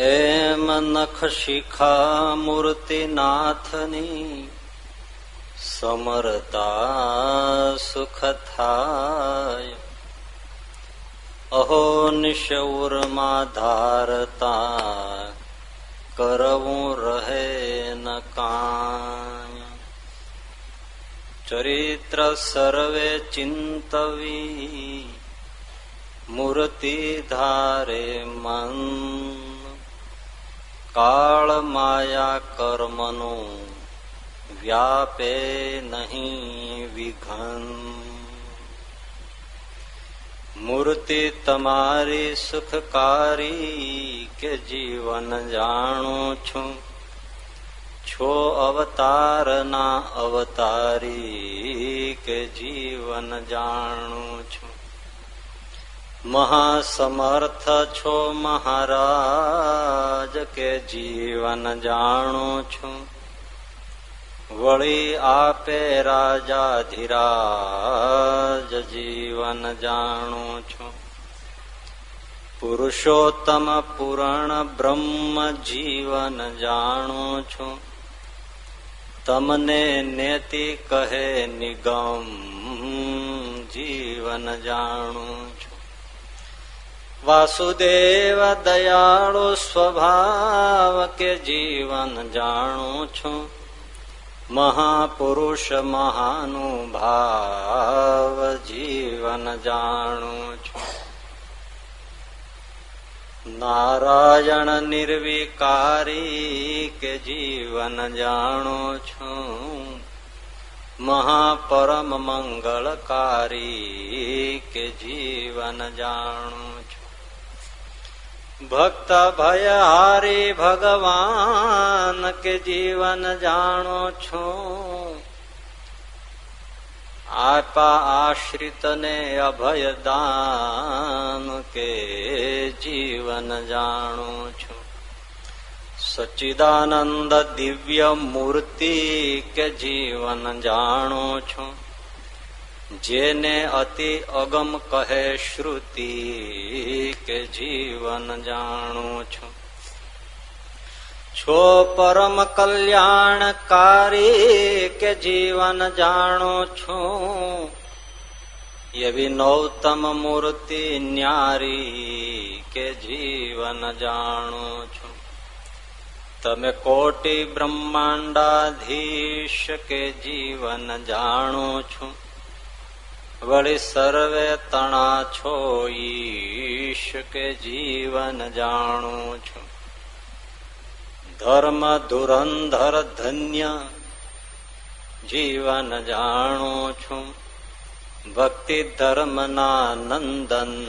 એમ નખ શિખા મૂર્તિનાથની, સમરતા સુખ થાય અહો નિશૌરમાં ધારતા, કરવું રહે ન કાય ચરિત્ર સર્વે ચિંતવી, મૂર્તિ ધારે મન. કાળ માયા કર્મનું વ્યાપે નહીં વિઘન મૂર્તિ તમારી સુખકારી કે જીવન જાણું છું છો અવતારના અવતારી કે જીવન જાણું છું મહાસમર્થ છો મહારાજ કે જીવન જાણું છું? વળી આપે રાજાધિરાજ જીવન જાણું છું. પુરુષોત્તમ પુરણ બ્રહ્મ જીવન જાણું છું. તમને નેતિ કહે નિગમ જીવન જાણું છું. વાસુદેવ દયાળુ સ્વભાવ કે જીવન જાણું છું. મહાપુરુષ મહાનુભાવ જીવન જાણું છું. નારાયણ નિર્વિકારી કે જીવન જાણું છું. મહાપરમ મંગળકારી કે જીવન જાણું છું. ભક્ત ભયહારી ભગવાન કે જીવન જાણો છો? આપા આશ્રિત ને અભયદાન કે જીવન જાણો છો? સચ્ચિદાનંદ દિવ્ય મૂર્તિ કે જીવન જાણો છું? જેને અતિ અગમ કહે શ્રુતિ કે જીવન જાણું છું છો પરમ કલ્યાણકારી કે જીવન જાણું છું એવી નૌતમ મૂર્તિ ન્યારી કે જીવન જાણું છું તમે કોટી બ્રહ્માંડાધીશ કે જીવન જાણું છું વળી સર્વે તણા છો ઈશ કે જીવન જાણું છું. ધર્મ ધુરંધર ધન્ય જીવન જાણું છું. ભક્તિ ધર્મના નંદન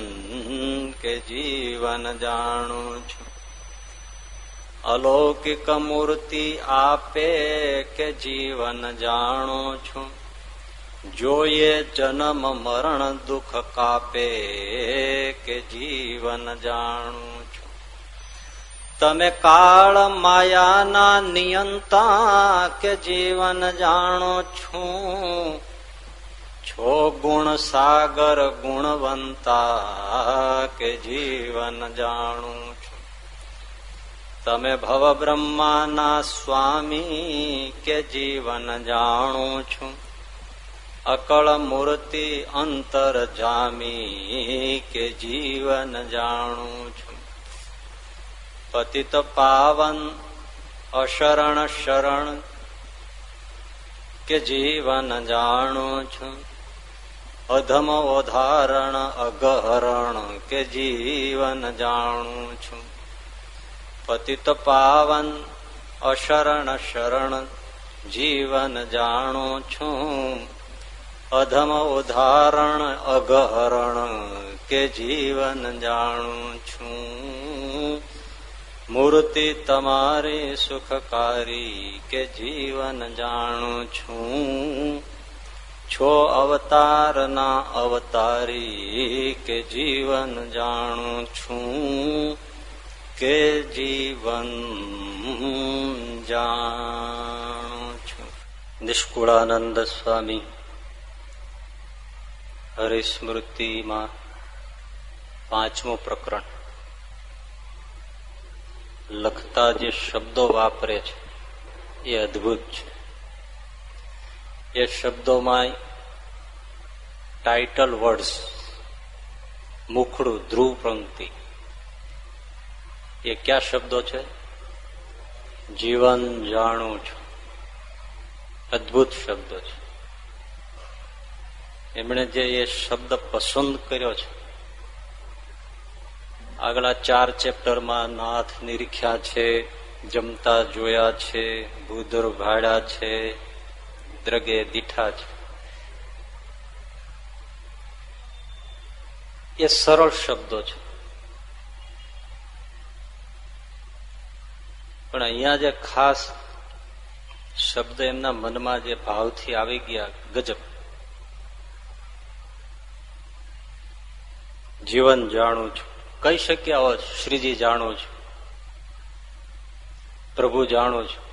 કે જીવન જાણું છું. અલૌકિક મૂર્તિ આપે કે જીવન જાણું છું. જોઈએ જન્મ મરણ દુઃખ કાપે કે જીવન જાણું છું. તમે કાળ માયાના નિયંતા કે જીવન જાણો છું? છો ગુણ સાગર ગુણવંતા કે જીવન જાણું છું? તમે ભવ બ્રહ્માના સ્વામી કે જીવન જાણું છું? અકળ મૂર્તિ અંતર જામી કે જીવન જાણું છું. પતિત પાવન અશરણ શરણ કે જીવન જાણું છું. અધમ ઓધારણ અગહરણ કે જીવન જાણું છું. પતિત પાવન અશરણ શરણ જીવન જાણું છું. અધમ ઉદાહરણ અગહરણ કે જીવન જાણું છું. મૂર્તિ તમારી સુખકારી કે જીવન જાણું છું. છો અવતારના અવતારી કે જીવન જાણું છું. કે જીવન જાણું છું. નિષ્કુળાનંદ સ્વામી હરિસ્મૃતિમાં પાંચમું પ્રકરણ. લખતા જે શબ્દો વાપરે છે, એ અદ્ભુત છે. એ શબ્દોમાં ટાઇટલ વર્ડ્સ મુખડું ધ્રુવ પંક્તિ. એ ક્યાં શબ્દો છે? જીવન જાણું છું. અદભુત શબ્દો છે. એમણે જે એ શબ્દ પસંદ કર્યો છે, આગલા ચાર ચેપ્ટરમાં નાથ નિરીખ્યા છે, જમતા જોયા છે ભૂદર ભાડા છે, દ્રગે દીઠા છે. એ સરળ શબ્દો છે. પણ અહીંયા જે ખાસ શબ્દ એમના મનમાં જે ભાવથી આવી ગયા, ગજબ. જીવન જાણું છું. કહી શક્યા હોત શ્રીજી જાણું છું. પ્રભુ જાણું છું.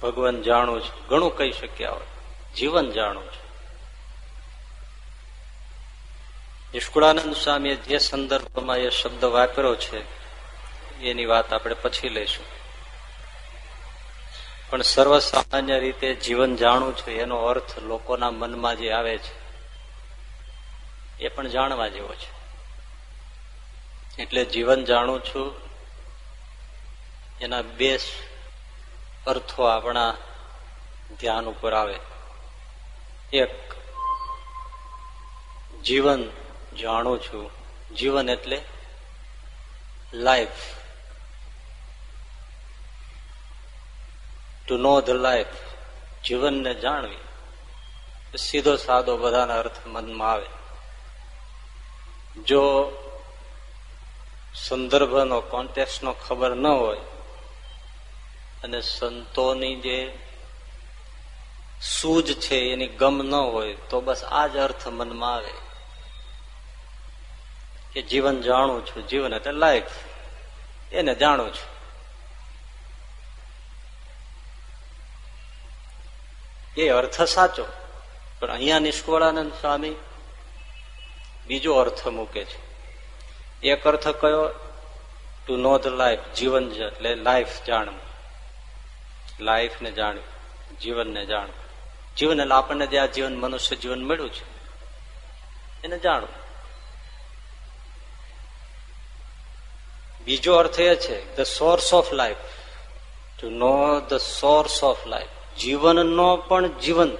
ભગવાન જાણું છું. ઘણું કહી શક્યા હોત. જીવન જાણું છું. નિષ્કુળાનંદ સ્વામીએ જે સંદર્ભમાં એ શબ્દ વાપર્યો છે, એની વાત આપણે પછી લઈશું. પણ સર્વસામાન્ય રીતે જીવન જાણું છું, એનો અર્થ લોકોના મનમાં જે આવે છે, એ પણ જાણવા જેવો છે. એટલે જીવન જાણું છું. એના બે અર્થો આપણા ધ્યાન ઉપર આવે. એક, જીવન જાણું છું. જીવન એટલે life to know the life જીવનને જાણવી. સીધો સાદો બધાના અર્થ મનમાં આવે. જો સંદર્ભનો કોન્ટેક્સનો ખબર ન હોય, અને સંતોની જે સૂજ છે, એની ગમ ન હોય, તો બસ આ જ અર્થ મનમાં આવે કે જીવન જાણું છું, જીવન એટલે લાઈફ એને જાણું છું. એ અર્થ સાચો, પણ અહીંયા નિષ્કોળાનંદ સ્વામી બીજો અર્થ મૂકે છે. એક અર્થ કયો? ટુ નો ધ લાઈફ જીવન એટલે લાઈફ જાણવું. લાઈફ ને જાણવું જીવનને જાણવું. જીવન એટલે આપણને જે આ જીવન, મનુષ્ય જીવન મળ્યું છે, એને જાણવું. બીજો અર્થ એ છે the source of life to know the source of life જીવનનો પણ જીવન,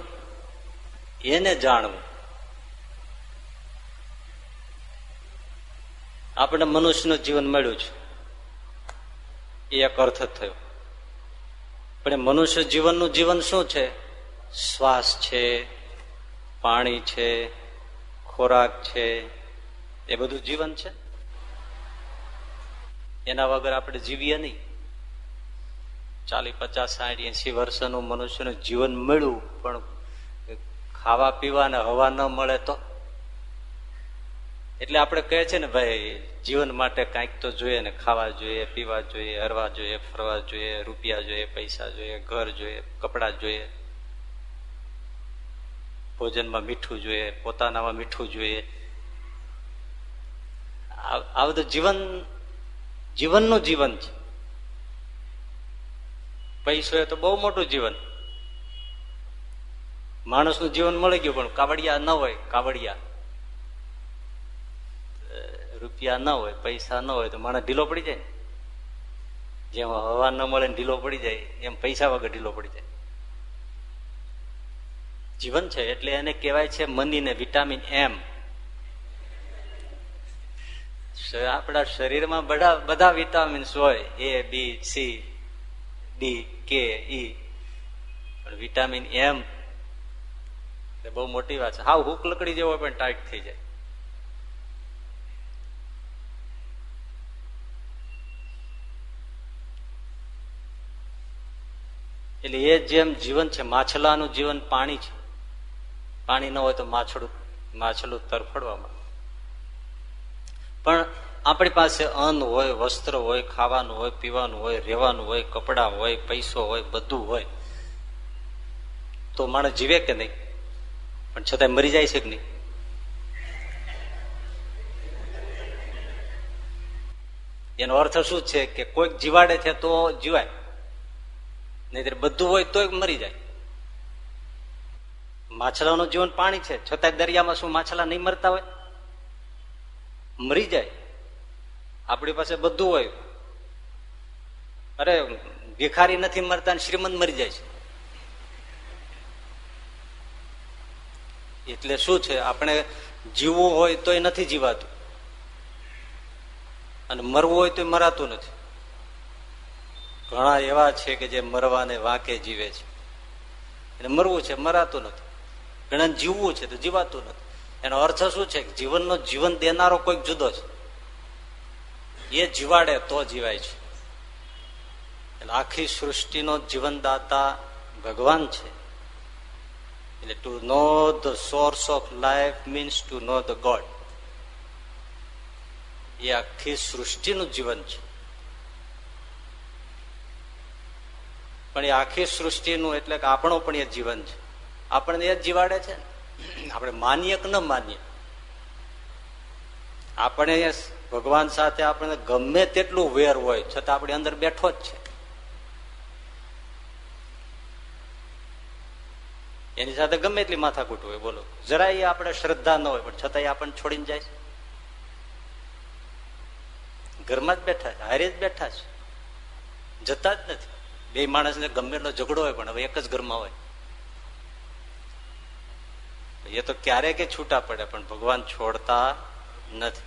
એને જાણવું. આપણે મનુષ્યનું જીવન મળ્યું છે. એ એક અર્થ થયો. પણ મનુષ્ય જીવનનું જીવન શું છે? શ્વાસ છે, પાણી છે, ખોરાક છે, એ બધું જીવન છે? એના વગર આપણે જીવીએ નહીં. ચાલીસ, પચાસ, સાઠ એસી વર્ષનું મનુષ્યનું જીવન મળ્યું, પણ ખાવા પીવા ને હવા ન મળે તો એટલે આપણે કહે છે ને, ભાઈ, જીવન માટે કાંઈક તો જોઈએ ને, ખાવા જોઈએ, પીવા જોઈએ, હરવા જોઈએ, ફરવા જોઈએ, રૂપિયા જોઈએ, પૈસા જોઈએ, ઘર જોઈએ, કપડા જોઈએ, ભોજનમાં મીઠું જોઈએ, પોતાનામાં મીઠું જોઈએ. આ બધું જીવન, જીવનનું જીવન છે. પૈસો એ તો બહુ મોટું જીવન. માણસનું જીવન મળી ગયું, પણ કાવડિયા ન હોય, કાવડિયા. રૂપિયા ન હોય, પૈસા ન હોય તો માણસ ઢીલો પડી જાય. જેમ હવા ન મળે ઢીલો પડી જાય, એમ પૈસા વગર ઢીલો પડી જાય. જીવન છે એટલે એને કહેવાય છે મની ને વિટામિન એમ. આપણા શરીરમાં બધા બધા વિટામિન્સ હોય, એ, બી, સી, ડી, કે, ઈ. વિટામિન એમ બહુ મોટી વાત છે. હાવ હુક લકડી જેવો પણ ટાઈટ થઈ જાય. એટલે એ જેમ જીવન છે માછલાનું જીવન પાણી છે પાણી ન હોય તો માછડું માછલું તરફડવામાં પણ આપણી પાસે અન્ન હોય, વસ્ત્ર હોય, ખાવાનું હોય, પીવાનું હોય, રહેવાનું હોય, કપડા હોય, પૈસો હોય, બધું હોય, તો માણસ જીવે કે નહીં? પણ છતાં મરી જાય છે કે નહીં? એનો અર્થ શું છે કે કોઈક જીવાડે છે તો જીવાય. નહીં બધું હોય તોય મરી જાય. માછલાનું જીવન પાણી છે. છતાંય દરિયામાં શું માછલા નહીં મરતા હોય? મરી જાય. આપણી પાસે બધું હોય. અરે, ભિખારી નથી મરતા શ્રીમંત મરી જાય છે. એટલે શું છે? આપણે જીવવું હોય તોય નથી જીવાતું. અને મરવું હોય તો મરાતું નથી. ઘણા એવા છે કે જે મરવાને વાંકે જીવે છે. એને મરવું છે, મરાતું નથી. ઘણા જીવવું છે તો જીવાતું નથી. એનો અર્થ શું છે જીવનનો જીવન દેનારો કોઈક જુદો છે. એ જીવાડે તો જીવાય છે. એટલે આખી સૃષ્ટિનો જીવનદાતા ભગવાન છે. એટલે to know the source of life means to know the God એ આખી સૃષ્ટિનું જીવન છે. પણ એ આખી સૃષ્ટિનું એટલે કે આપણો પણ એ જીવન છે. આપણને એ જ જીવાડે છે આપણે માનીએ કે ન માનીએ. આપણે ભગવાન સાથે આપણને ગમે તેટલું વેર હોય, છતાં આપણી અંદર બેઠો જ છે. એની સાથે ગમે એટલી માથાકૂટ હોય, બોલો. જરાય આપણે શ્રદ્ધા ન હોય, પણ છતાં આપણને છોડીને જાય ઘરમાં જ બેઠા છે, હારે જ બેઠા છે. જતા જ નથી. બે માણસને ગમે એટલો ઝઘડો હોય પણ હવે એક જ ઘરમાં હોય. એ તો ક્યારેક છૂટા પડે, પણ ભગવાન છોડતા નથી.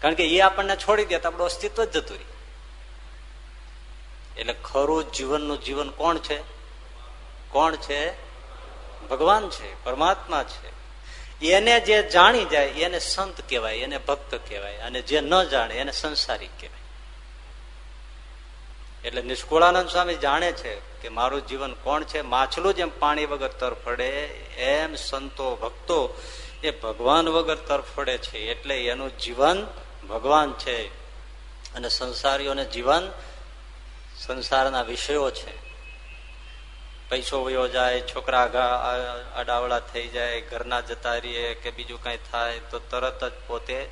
કારણ કે એ આપણને છોડી દે તો આપણું અસ્તિત્વ જ જતું રહી. એટલે ખરું જીવનનું જીવન કોણ છે? કોણ છે? ભગવાન છે, પરમાત્મા છે. એને જે જાણી જાય, એને સંત કહેવાય, એને ભક્ત કહેવાય, અને જે ન જાણે, એને સંસારી કહેવાય. એટલે નિષ્કુળાનંદ સ્વામી જાણે છે કે મારું જીવન કોણ છે? માછલું જેમ પાણી વગર તરફડે એમ સંતો ભક્તો એ ભગવાન વગર તરફડે છે. એટલે એનું જીવન ભગવાન છે. અને સંસારીઓને જીવન સંસારના વિષયો છે. પૈસો વયો જાય, છોકરા અડાવડા થઈ જાય, ઘરના જતા રહીએ કે બીજું કઈ થાય તો તરત જ પોતે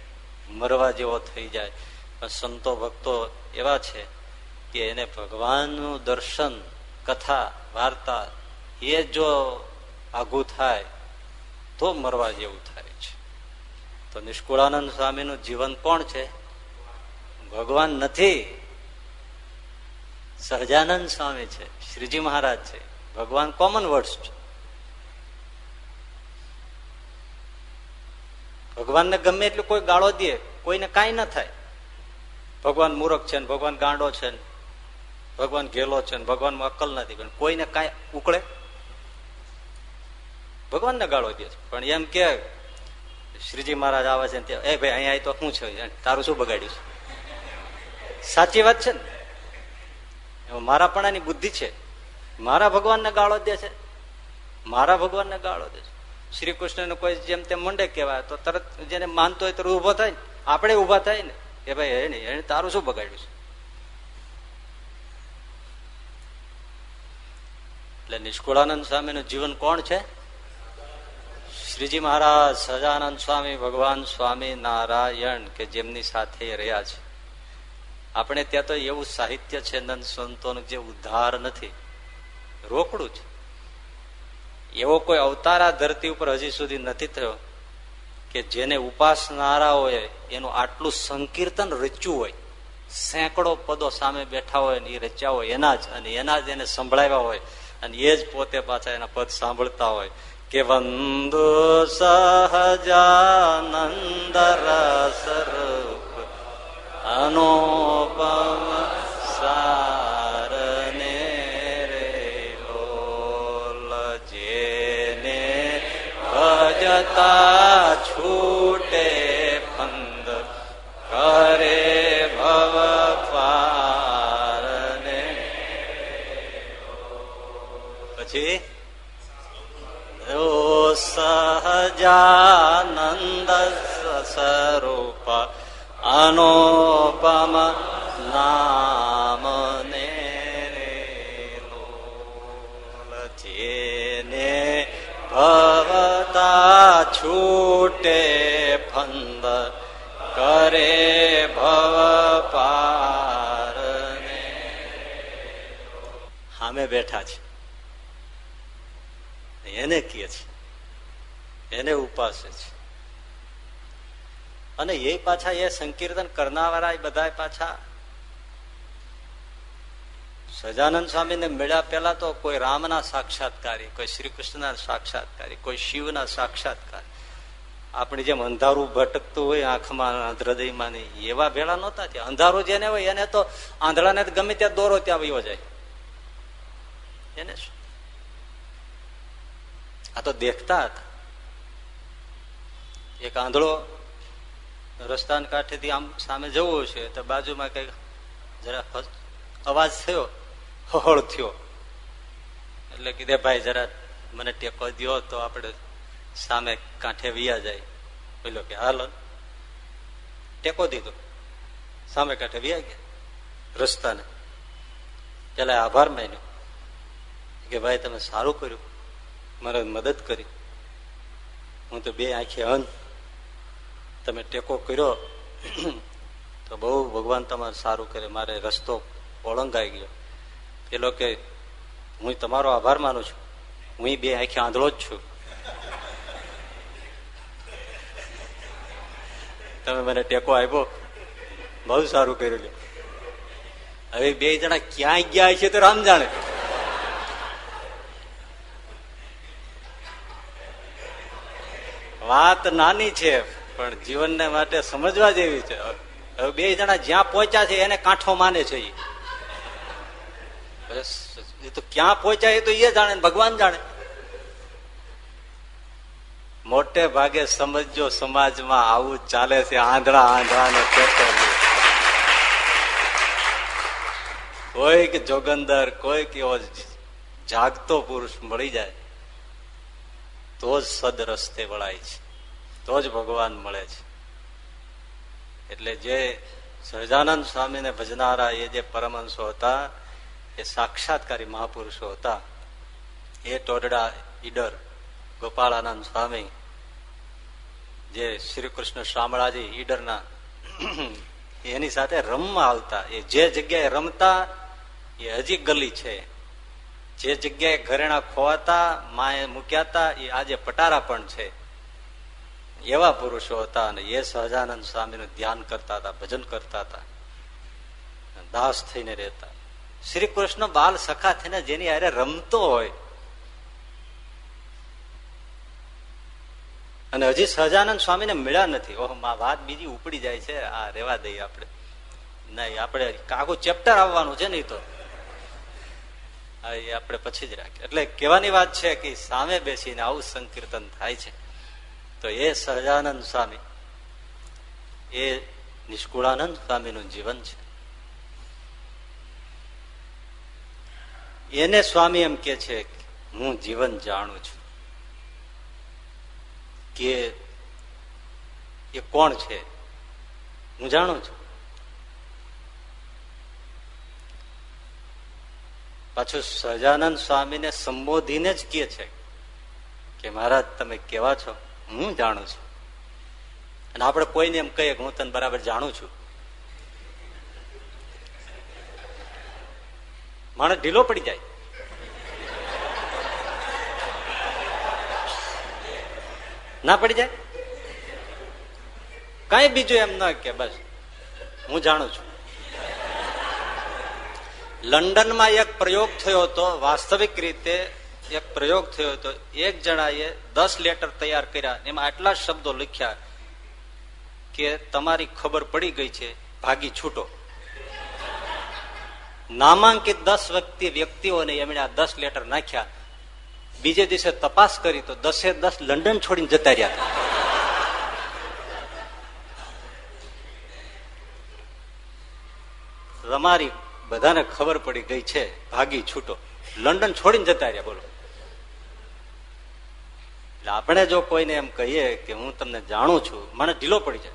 મરવા જેવો થઈ જાય. પણ સંતો ભક્તો એવા છે કે એને ભગવાનનું દર્શન, કથા, વાર્તા, એ જો આઘું થાય, તો મરવા જેવું થાય છે. તો નિષ્કુળાનંદ સ્વામીનું જીવન કોણ છે? ભગવાન નથી. સહજાનંદ સ્વામી છે, શ્રીજી મહારાજ છે. ભગવાન કોમન વર્ડ્સ છે. ભગવાનને ગમે એટલું કોઈ ગાળો દે, કોઈને કાંઈ ના થાય. ભગવાન મૂરખ છે ભગવાન ગાંડો છે ભગવાન ગેલો છે ભગવાનમાં અક્કલ નથી, પણ કોઈને કાંઈ ઉકળે? ભગવાનને ગાળો દે છે. પણ એમ કે, શ્રીજી મહારાજ આવે છે એ ભાઈ, અહીંયા તો શું છે? તારું શું બગાડ્યું છે? સાચી વાત છે ને? મારા પણાની બુદ્ધિ છે. મારા ભગવાનને ગાળો દે છે. મારા ભગવાનને ગાળો દે છે. શ્રી કૃષ્ણને કોઈ જેમ તેમ મંડે કહેવાય, તો તરત જેને માનતો હોય તરત ઊભો થાય ને. આપણે ઊભા થાય ને. કે ભાઈ એને એને તારું શું બગાડ્યું છે? એટલે નિષ્કુળાનંદ સ્વામીનું જીવન કોણ છે? શ્રીજી મહારાજ સજાનંદ સ્વામી, ભગવાન સ્વામી નારાયણ કે જેમની સાથે રહ્યા છે. આપણે ત્યાં તો એવું સાહિત્ય છે, નંદ સંતોનું જે ઉદ્ધાર નથી. રોકડું છે. એવો કોઈ અવતાર ધરતી ઉપર હજી સુધી નથી થયો કે જેને ઉપાસનારાઓએ એનું આટલું સંકીર્તન રચ્યું હોય. સેંકડો પદો સામે બેઠા હોય એ રચ્યા હોય, એના જ, અને એના જ એને સંભળાવ્યા હોય. અને એ જ પોતે પાછા એના પદ સાંભળતા હોય કે વંદુ સહજાનંદ રસ રૂપ અનુપમ સારને રે જેને ભજતા પછી ઓ સહજાનંદ સ્વરૂપ અનોપમ નામ ને જેને ભવતા છૂટે ફંદ, કરે ભવ પાર સામે બેઠા છે એને કહે છે. એને ઉપાસે છે. અને એ પાછા એ સંકીર્તન કરનારા બધા પાછા સજાનંદ સ્વામીને મળ્યા પેલા તો કોઈ રામના સાક્ષાત્કારી, કોઈ શ્રી કૃષ્ણના સાક્ષાત્કારી, કોઈ શિવના સાક્ષાત્કારી. આપણી જેમ અંધારું ભટકતું હોય, આંખમાં હૃદયમાં એવા ભેળા નહોતા ત્યાં. અંધારું જેને હોય એને તો આંધળાને ગમે ત્યાં દોરો ત્યાં વયો જાય. એને શું? આ તો દેખતા હતા. એક આંધળો રસ્તા કાંઠેથી આમ સામે જવું છે, તો બાજુમાં કઈ જરા અવાજ થયો હળ થયો. એટલે કીધે, ભાઈ, જરા મને ટેકો દો તો આપણે સામે કાંઠે વિયા જાય. પેલો કે, હાલ. ટેકો દીધો. સામે કાંઠે વિયા ગયા, રસ્તાને. પેલા આભાર માન્યો. કે, ભાઈ, તમે સારું કર્યું. મારે મદદ કરી. હું તો બે આંખે અન તમે ટેકો કર્યો. તો બહુ ભગવાન તમારે સારું કરે. મારે રસ્તો ઓળંગાઈ ગયો. પેલો કે, હું તમારો આભાર માનું છું. હું બે આંખે આંધળો જ છું. તમે મને ટેકો આપ્યો. બહુ સારું કર્યું હવે બે જણા ક્યાંય ગયા છે તો રામ જાણે. વાત નાની છે, પણ જીવનને માટે સમજવા જેવી છે. હવે બે જણા જ્યાં પહોંચ્યા છે, એને કાંઠો માને છે એ તો ક્યાં પહોંચ્યા એ તો એ જાણે ભગવાન જાણે. મોટે ભાગે સમજો સમાજમાં આવું ચાલે છે, આંધળા આંધળા ને કોઈક જોગંદર, કોઈક એવો જાગતો પુરુષ મળી જાય. તો જ સદ રસ્તે વળાય છે. તો જ ભગવાન મળે છે. એટલે જે સહજાનંદ સ્વામીને ભજનારા એ જે પરમહંસો હતા, એ સાક્ષાત્કારી મહાપુરુષો હતા, એ ટોડડા ઈડર ગોપાળાનંદ સ્વામી, જે શ્રી કૃષ્ણ શામળાજી ઈડરના, એની સાથે રમવા આવતા, એ જે જગ્યાએ રમતા, એ હજી ગલી છે. જે જગ્યાએ ઘરેણા ખોવાતા, માએ મૂક્યા હતા એ આજે પટારા પણ છે. એવા પુરુષો હતા અને એ સહજાનંદ સ્વામીનું ધ્યાન કરતા હતા, ભજન કરતા હતા. દાસ થઈને રહેતા. શ્રી કૃષ્ણ બાલ સખા થઈને જેની હારે રમતો હોય. અને હજી સહજાનંદ સ્વામીને મળ્યા નથી. ઓહ વાત બીજી ઉપડી જાય છે. આ રેવા દઈએ આપણે. નહીં, આપણે આખું ચેપ્ટર આવવાનું છે નહીં તો. આપણે પછી જ રાખીએ. એટલે કહેવાની વાત છે કે સામે બેસીને આવું સંકીર્તન થાય છે. તો એ સહજાનંદ સ્વામી, એ નિષ્કુળાનંદ સ્વામીનું જીવન છે. એને સ્વામી એમ કે છે, હું જીવન જાણું છું કે એ કોણ છે? હું જાણું છું. પાછું સહજાનંદ સ્વામીને સંબોધીને જ કે છે કે મહારાજ, તમે કેવા છો? હું જાણું છું. અને આપણે કોઈને એમ કહીએ કે હું તને બરાબર જાણું છું. માણસ ઢીલો પડી જાય. ના પડી જાય? કઈ બીજું એમ ન કે બસ. હું જાણું છું. લંડનમાં એક પ્રયોગ થયો હતો, વાસ્તવિક રીતે એક પ્રયોગ થયો હતો. એક જણાએ દસ લેટર તૈયાર કર્યા, એમાં આટલા શબ્દો લખ્યા કે તમારી ખબર પડી ગઈ છે, ભાગી છૂટો. નામાંકિત દસ વ્યક્તિ, વ્યક્તિઓને એમણે આ દસ લેટર નાખ્યા. બીજે દિવસે તપાસ કરી તો દસે દસ લંડન છોડીને જતા રહ્યા. તમારી બધાને ખબર પડી ગઈ છે, ભાગી છૂટો. લંડન છોડીને જતા રહ્યા, બોલો. એટલે આપણે જો કોઈને એમ કહીએ કે હું તમને જાણું છું, મને ઢીલો પડી જાય.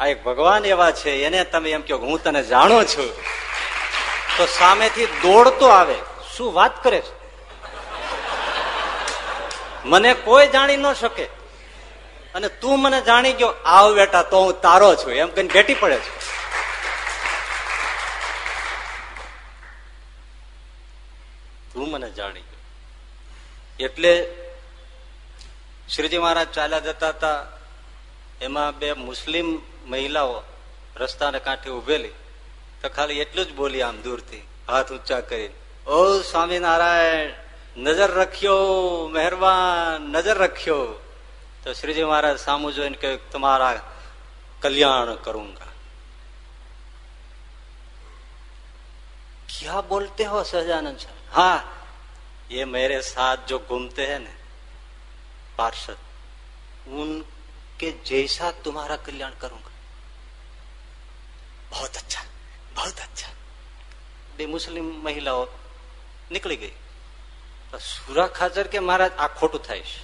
આ એક ભગવાન એવા છે, એને તમે એમ કહો હું તને જાણું છું. તો સામેથી દોડતો આવે. શું વાત કરે છે? મને કોઈ જાણી ન શકે. અને તું મને જાણી ગયો, આવ બેટા, તો હું તારો છું. એમ કઈ ભેટી પડે છે. તું મને જાણી ગયો એટલે શ્રીજી મહારાજ ચાલ્યા જતા હતા. એમાં બે મુસ્લિમ મહિલાઓ રસ્તાને કાંઠે ઉભેલી તો ખાલી એટલું જ બોલી આમ દૂરથી, હાથ ઊંચા કરીને, ઓ સ્વામિનારાયણ, નજર રખ્યો, મહેરબાન, નજર રખ્યો. તો શ્રીજી મહારાજ સામુ જોઈને કહ્યું, તમારા કલ્યાણ કरूंगा क्या बोलते हो सहजानंद साहब हाँ ये मेरे साथ जो घूमते हैं ना पार्षद उनके जैसा तुम्हारा कल्याण करूंगा बहुत अच्छा बहुत अच्छा બે મુસ્લિમ મહિલાઓ નીકળી ગઈ સુરા ખાચર કે મહારાજ આ ખોટું થાય છે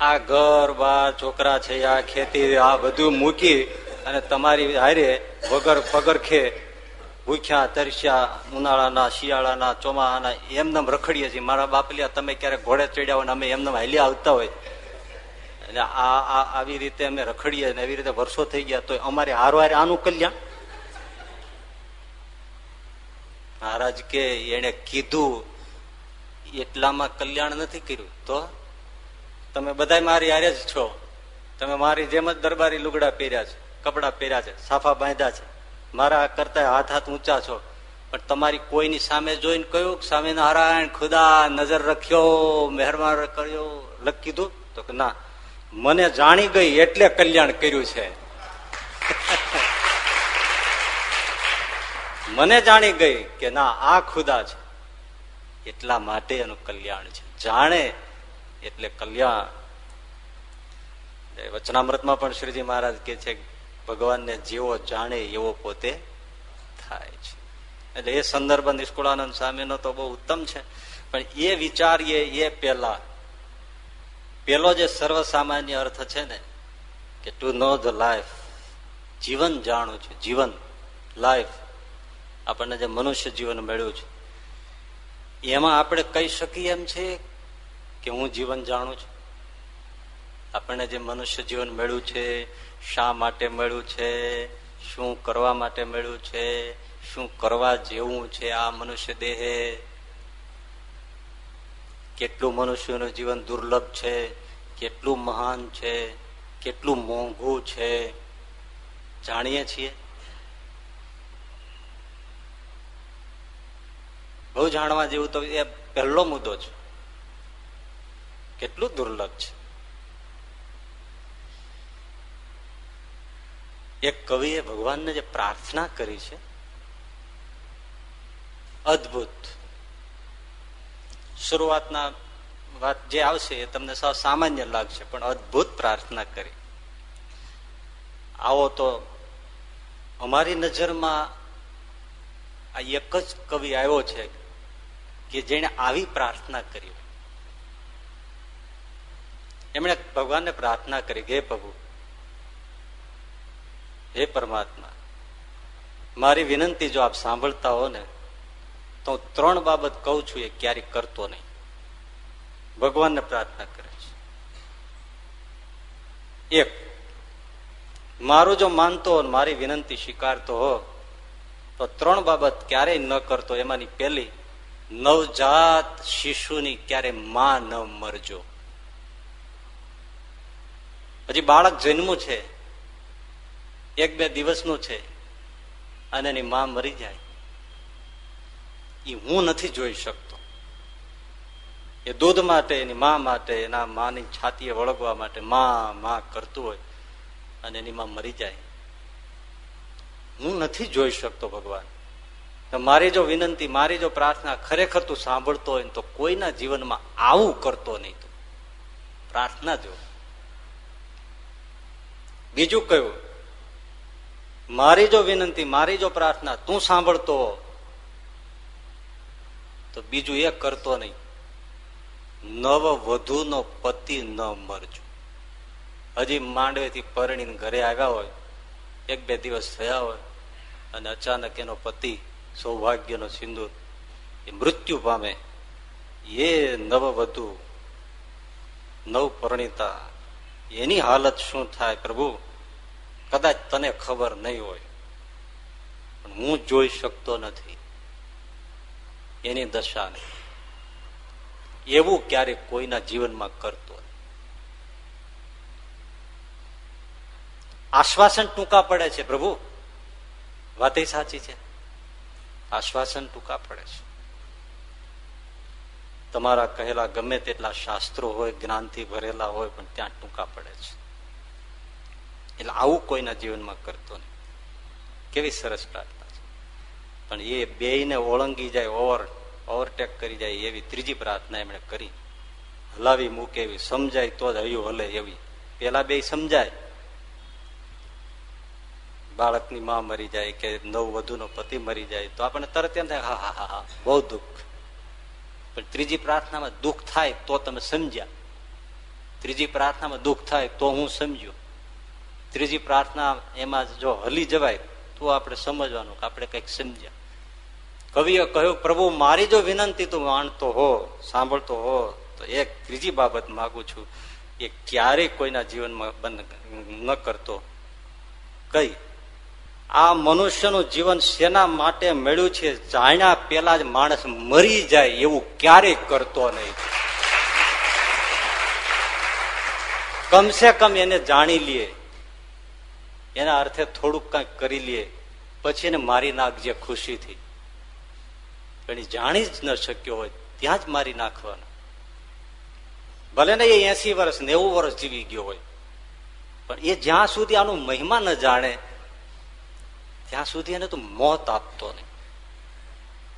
આ ઘર બાર છોકરા છે આ ખેતી આ બધું મૂકી અને તમારી હારે વગર પગરખે ભૂખ્યા, તરસ્યા, ઉનાળાના, શિયાળાના, ચોમાહાના, એમનેમ રખડીએ છીએ. મારા બાપલિયા, તમે ક્યારેક ઘોડે ચડ્યા હોય અમે એમને હાલ્યા આવતા હોય. આ આ, આવી રીતે અમે રખડીએ ને એવી રીતે વર્ષો થઈ ગયા તો અમારે હારવારે આનું કલ્યાણ? મહારાજ કે એને કીધું, એટલામાં કલ્યાણ નથી કર્યું. તો તમે બધા મારી હારે જ છો. તમે મારી જેમ જ દરબારી લુગડા પહેર્યા છે. કપડા પહેર્યા છે, સાફા બાંધ્યા છે. મારા કરતા હાથ હાથ ઊંચા છો. પણ તમારી કોઈની સામે જોઈને કહ્યું નારાયણ ખુદા નજર રખ્યો, મહેરબાન કર્યો. લખ કીધું તો કે, ના, મને જાણી ગઈ એટલે કલ્યાણ કર્યું છે. મને જાણી ગઈ કે, ના, આ ખુદા છે. એટલા માટે એનું કલ્યાણ છે. જાણે એટલે કલ્યાણ. વચનામૃતમાં પણ શ્રીજી મહારાજ કે છે ભગવાનને જેવો જાણે એવો પોતે થાય છે. એટલે એ સંદર્ભ નિષ્કુળાનંદ સ્વામીનો તો બહુ ઉત્તમ છે. પણ એ વિચારીએ એ પેલા પેલો જે સર્વસામાન્ય અર્થ છે ને, કે ટુ નો ધ લાઈફ જીવન જાણું છું, જીવન લાઈફ આપણને જે મનુષ્ય જીવન મળ્યું છે. એમાં આપણે કહી શકીએ એમ છે કે હું જીવન જાણું છું. આપણને જે મનુષ્ય જીવન મળ્યું છે શા માટે મળ્યું છે? શું કરવા માટે મળ્યું છે? શું કરવા જેવું છે આ મનુષ્ય દેહે? કેટલું મનુષ્યનું જીવન દુર્લભ છે? કેટલું મહાન છે? કેટલું મોંઘું છે? જાણીએ છીએ? બહુ જાણવા જેવું તો એ પહેલો મુદ્દો છે. કેટલું દુર્લભ છે? એક કવિએ ભગવાનને જે પ્રાર્થના કરી છે, અદભુત. શરૂઆતના વાત જે આવશે એ તમને સાવ સામાન્ય લાગશે, પણ અદભુત પ્રાર્થના કરી. આવો તો અમારી નજરમાં આ એક જ કવિ આવ્યો છે કે જેને આવી પ્રાર્થના કરી એમણે ભગવાનને પ્રાર્થના કરી કે પ્રભુ હે પરમાત્મા, મારી વિનંતી જો આપ સાંભળતા હો ને, તો ત્રણ બાબત કહું છું એ ક્યારેક કરતો નહીં. ભગવાનને પ્રાર્થના કરે છે. એક, મારું જો માનતો મારી વિનંતી સ્વીકારતો હો, તો ત્રણ બાબત ક્યારેય ન કરતો, એમાંની પહેલી, નવજાત શિશુની ક્યારે માં ન મરજો. હજી બાળક જન્મું છે એક બે દિવસનું છે અને એની માં મરી જાય. એ હું નથી જોઈ શકતો. એ દૂધ માટે, એની મા માટે, એના માની છાતીએ વળગવા માટે માં માં કરતું હોય અને એની માં મરી જાય. હું નથી જોઈ શકતો ભગવાન. મારી જો વિનંતી, મારી જો પ્રાર્થના ખરેખર તું સાંભળતો હોય તો કોઈના જીવનમાં આવું કરતો નહીં તું. પ્રાર્થના જો. બીજું કયું? મારી જો વિનંતી, મારી જો પ્રાર્થના, તું સાંભળતો, તો બીજું એ કરતો નહીં. નવ વધુ નો પતિ ન મરજો. હજી માંડવેથી પરણીને ઘરે આવ્યા હોય, એક બે દિવસ થયા હોય, અને અચાનક એનો પતિ, સૌભાગ્યનો સિંદૂર, એ મૃત્યુ પામે. એ નવ વધુ નવ પરણિતા, એની હાલત શું થાય પ્રભુ? કદાચ તને ખબર નહીં હોય, પણ હું જોઈ શકતો નથી. એની દશા એવું ક્યારેક કોઈના જીવનમાં કરતો આશ્વાસન ટૂંકા પડે છે, પ્રભુ. વાત સાચી છે. આશ્વાસન ટૂંકા પડે છે. તમારા કહેલા ગમે તેટલા શાસ્ત્રો હોય, જ્ઞાનથી ભરેલા હોય, પણ ત્યાં ટૂંકા પડે છે. એટલે આવું કોઈના જીવનમાં કરતો નહીં. કેવી સરસ પ્રાર્થના છે. પણ એ બે ને ઓળંગી જાય, ઓવર, ઓવરટેક કરી જાય એવી ત્રીજી પ્રાર્થના એમણે કરી. હલાવી મૂકે એવી, સમજાય તો જ હયું હલે એવી. પેલા બે સમજાય. બાળકની માં મરી જાય કે નવ વધુ નો પતિ મરી જાય તો આપણે તરત એમ થાય, હા હા હા હા, બહુ દુઃખ. પણ ત્રીજી પ્રાર્થનામાં દુઃખ થાય તો તમે સમજ્યા. ત્રીજી પ્રાર્થનામાં દુઃખ થાય તો હું સમજ્યો. ત્રીજી પ્રાર્થના એમાં જો હલી જવાય, તો આપણે સમજવાનું કે આપણે કંઈક સમજ્યા. કવિએ કહ્યું, પ્રભુ, મારી જો વિનંતી તું માણતો હો, સાંભળતો હો, તો એક ત્રીજી બાબત માગું છું એ ક્યારેય કોઈના જીવનમાં બંધ ન કરતો. કઈ? આ મનુષ્યનું જીવન શેના માટે મળ્યું છે જાણ્યા પેલા જ માણસ મરી જાય એવું ક્યારેય કરતો નહીં. કમસે કમ એને જાણી લઈએ એના અર્થે થોડુંક કંઈક કરી લઈએ. પછી એને મારી નાખજે ખુશીથી. પણ જાણી જ ન શક્યો હોય, ત્યાં જ મારી નાખવાનો. ભલે ને એ એસી વર્ષ, નેવું વર્ષ જીવી ગયો હોય, પણ એ જ્યાં સુધી આનું મહિમા ન જાણે, ત્યાં સુધી એને તો મોત આપતો નહીં.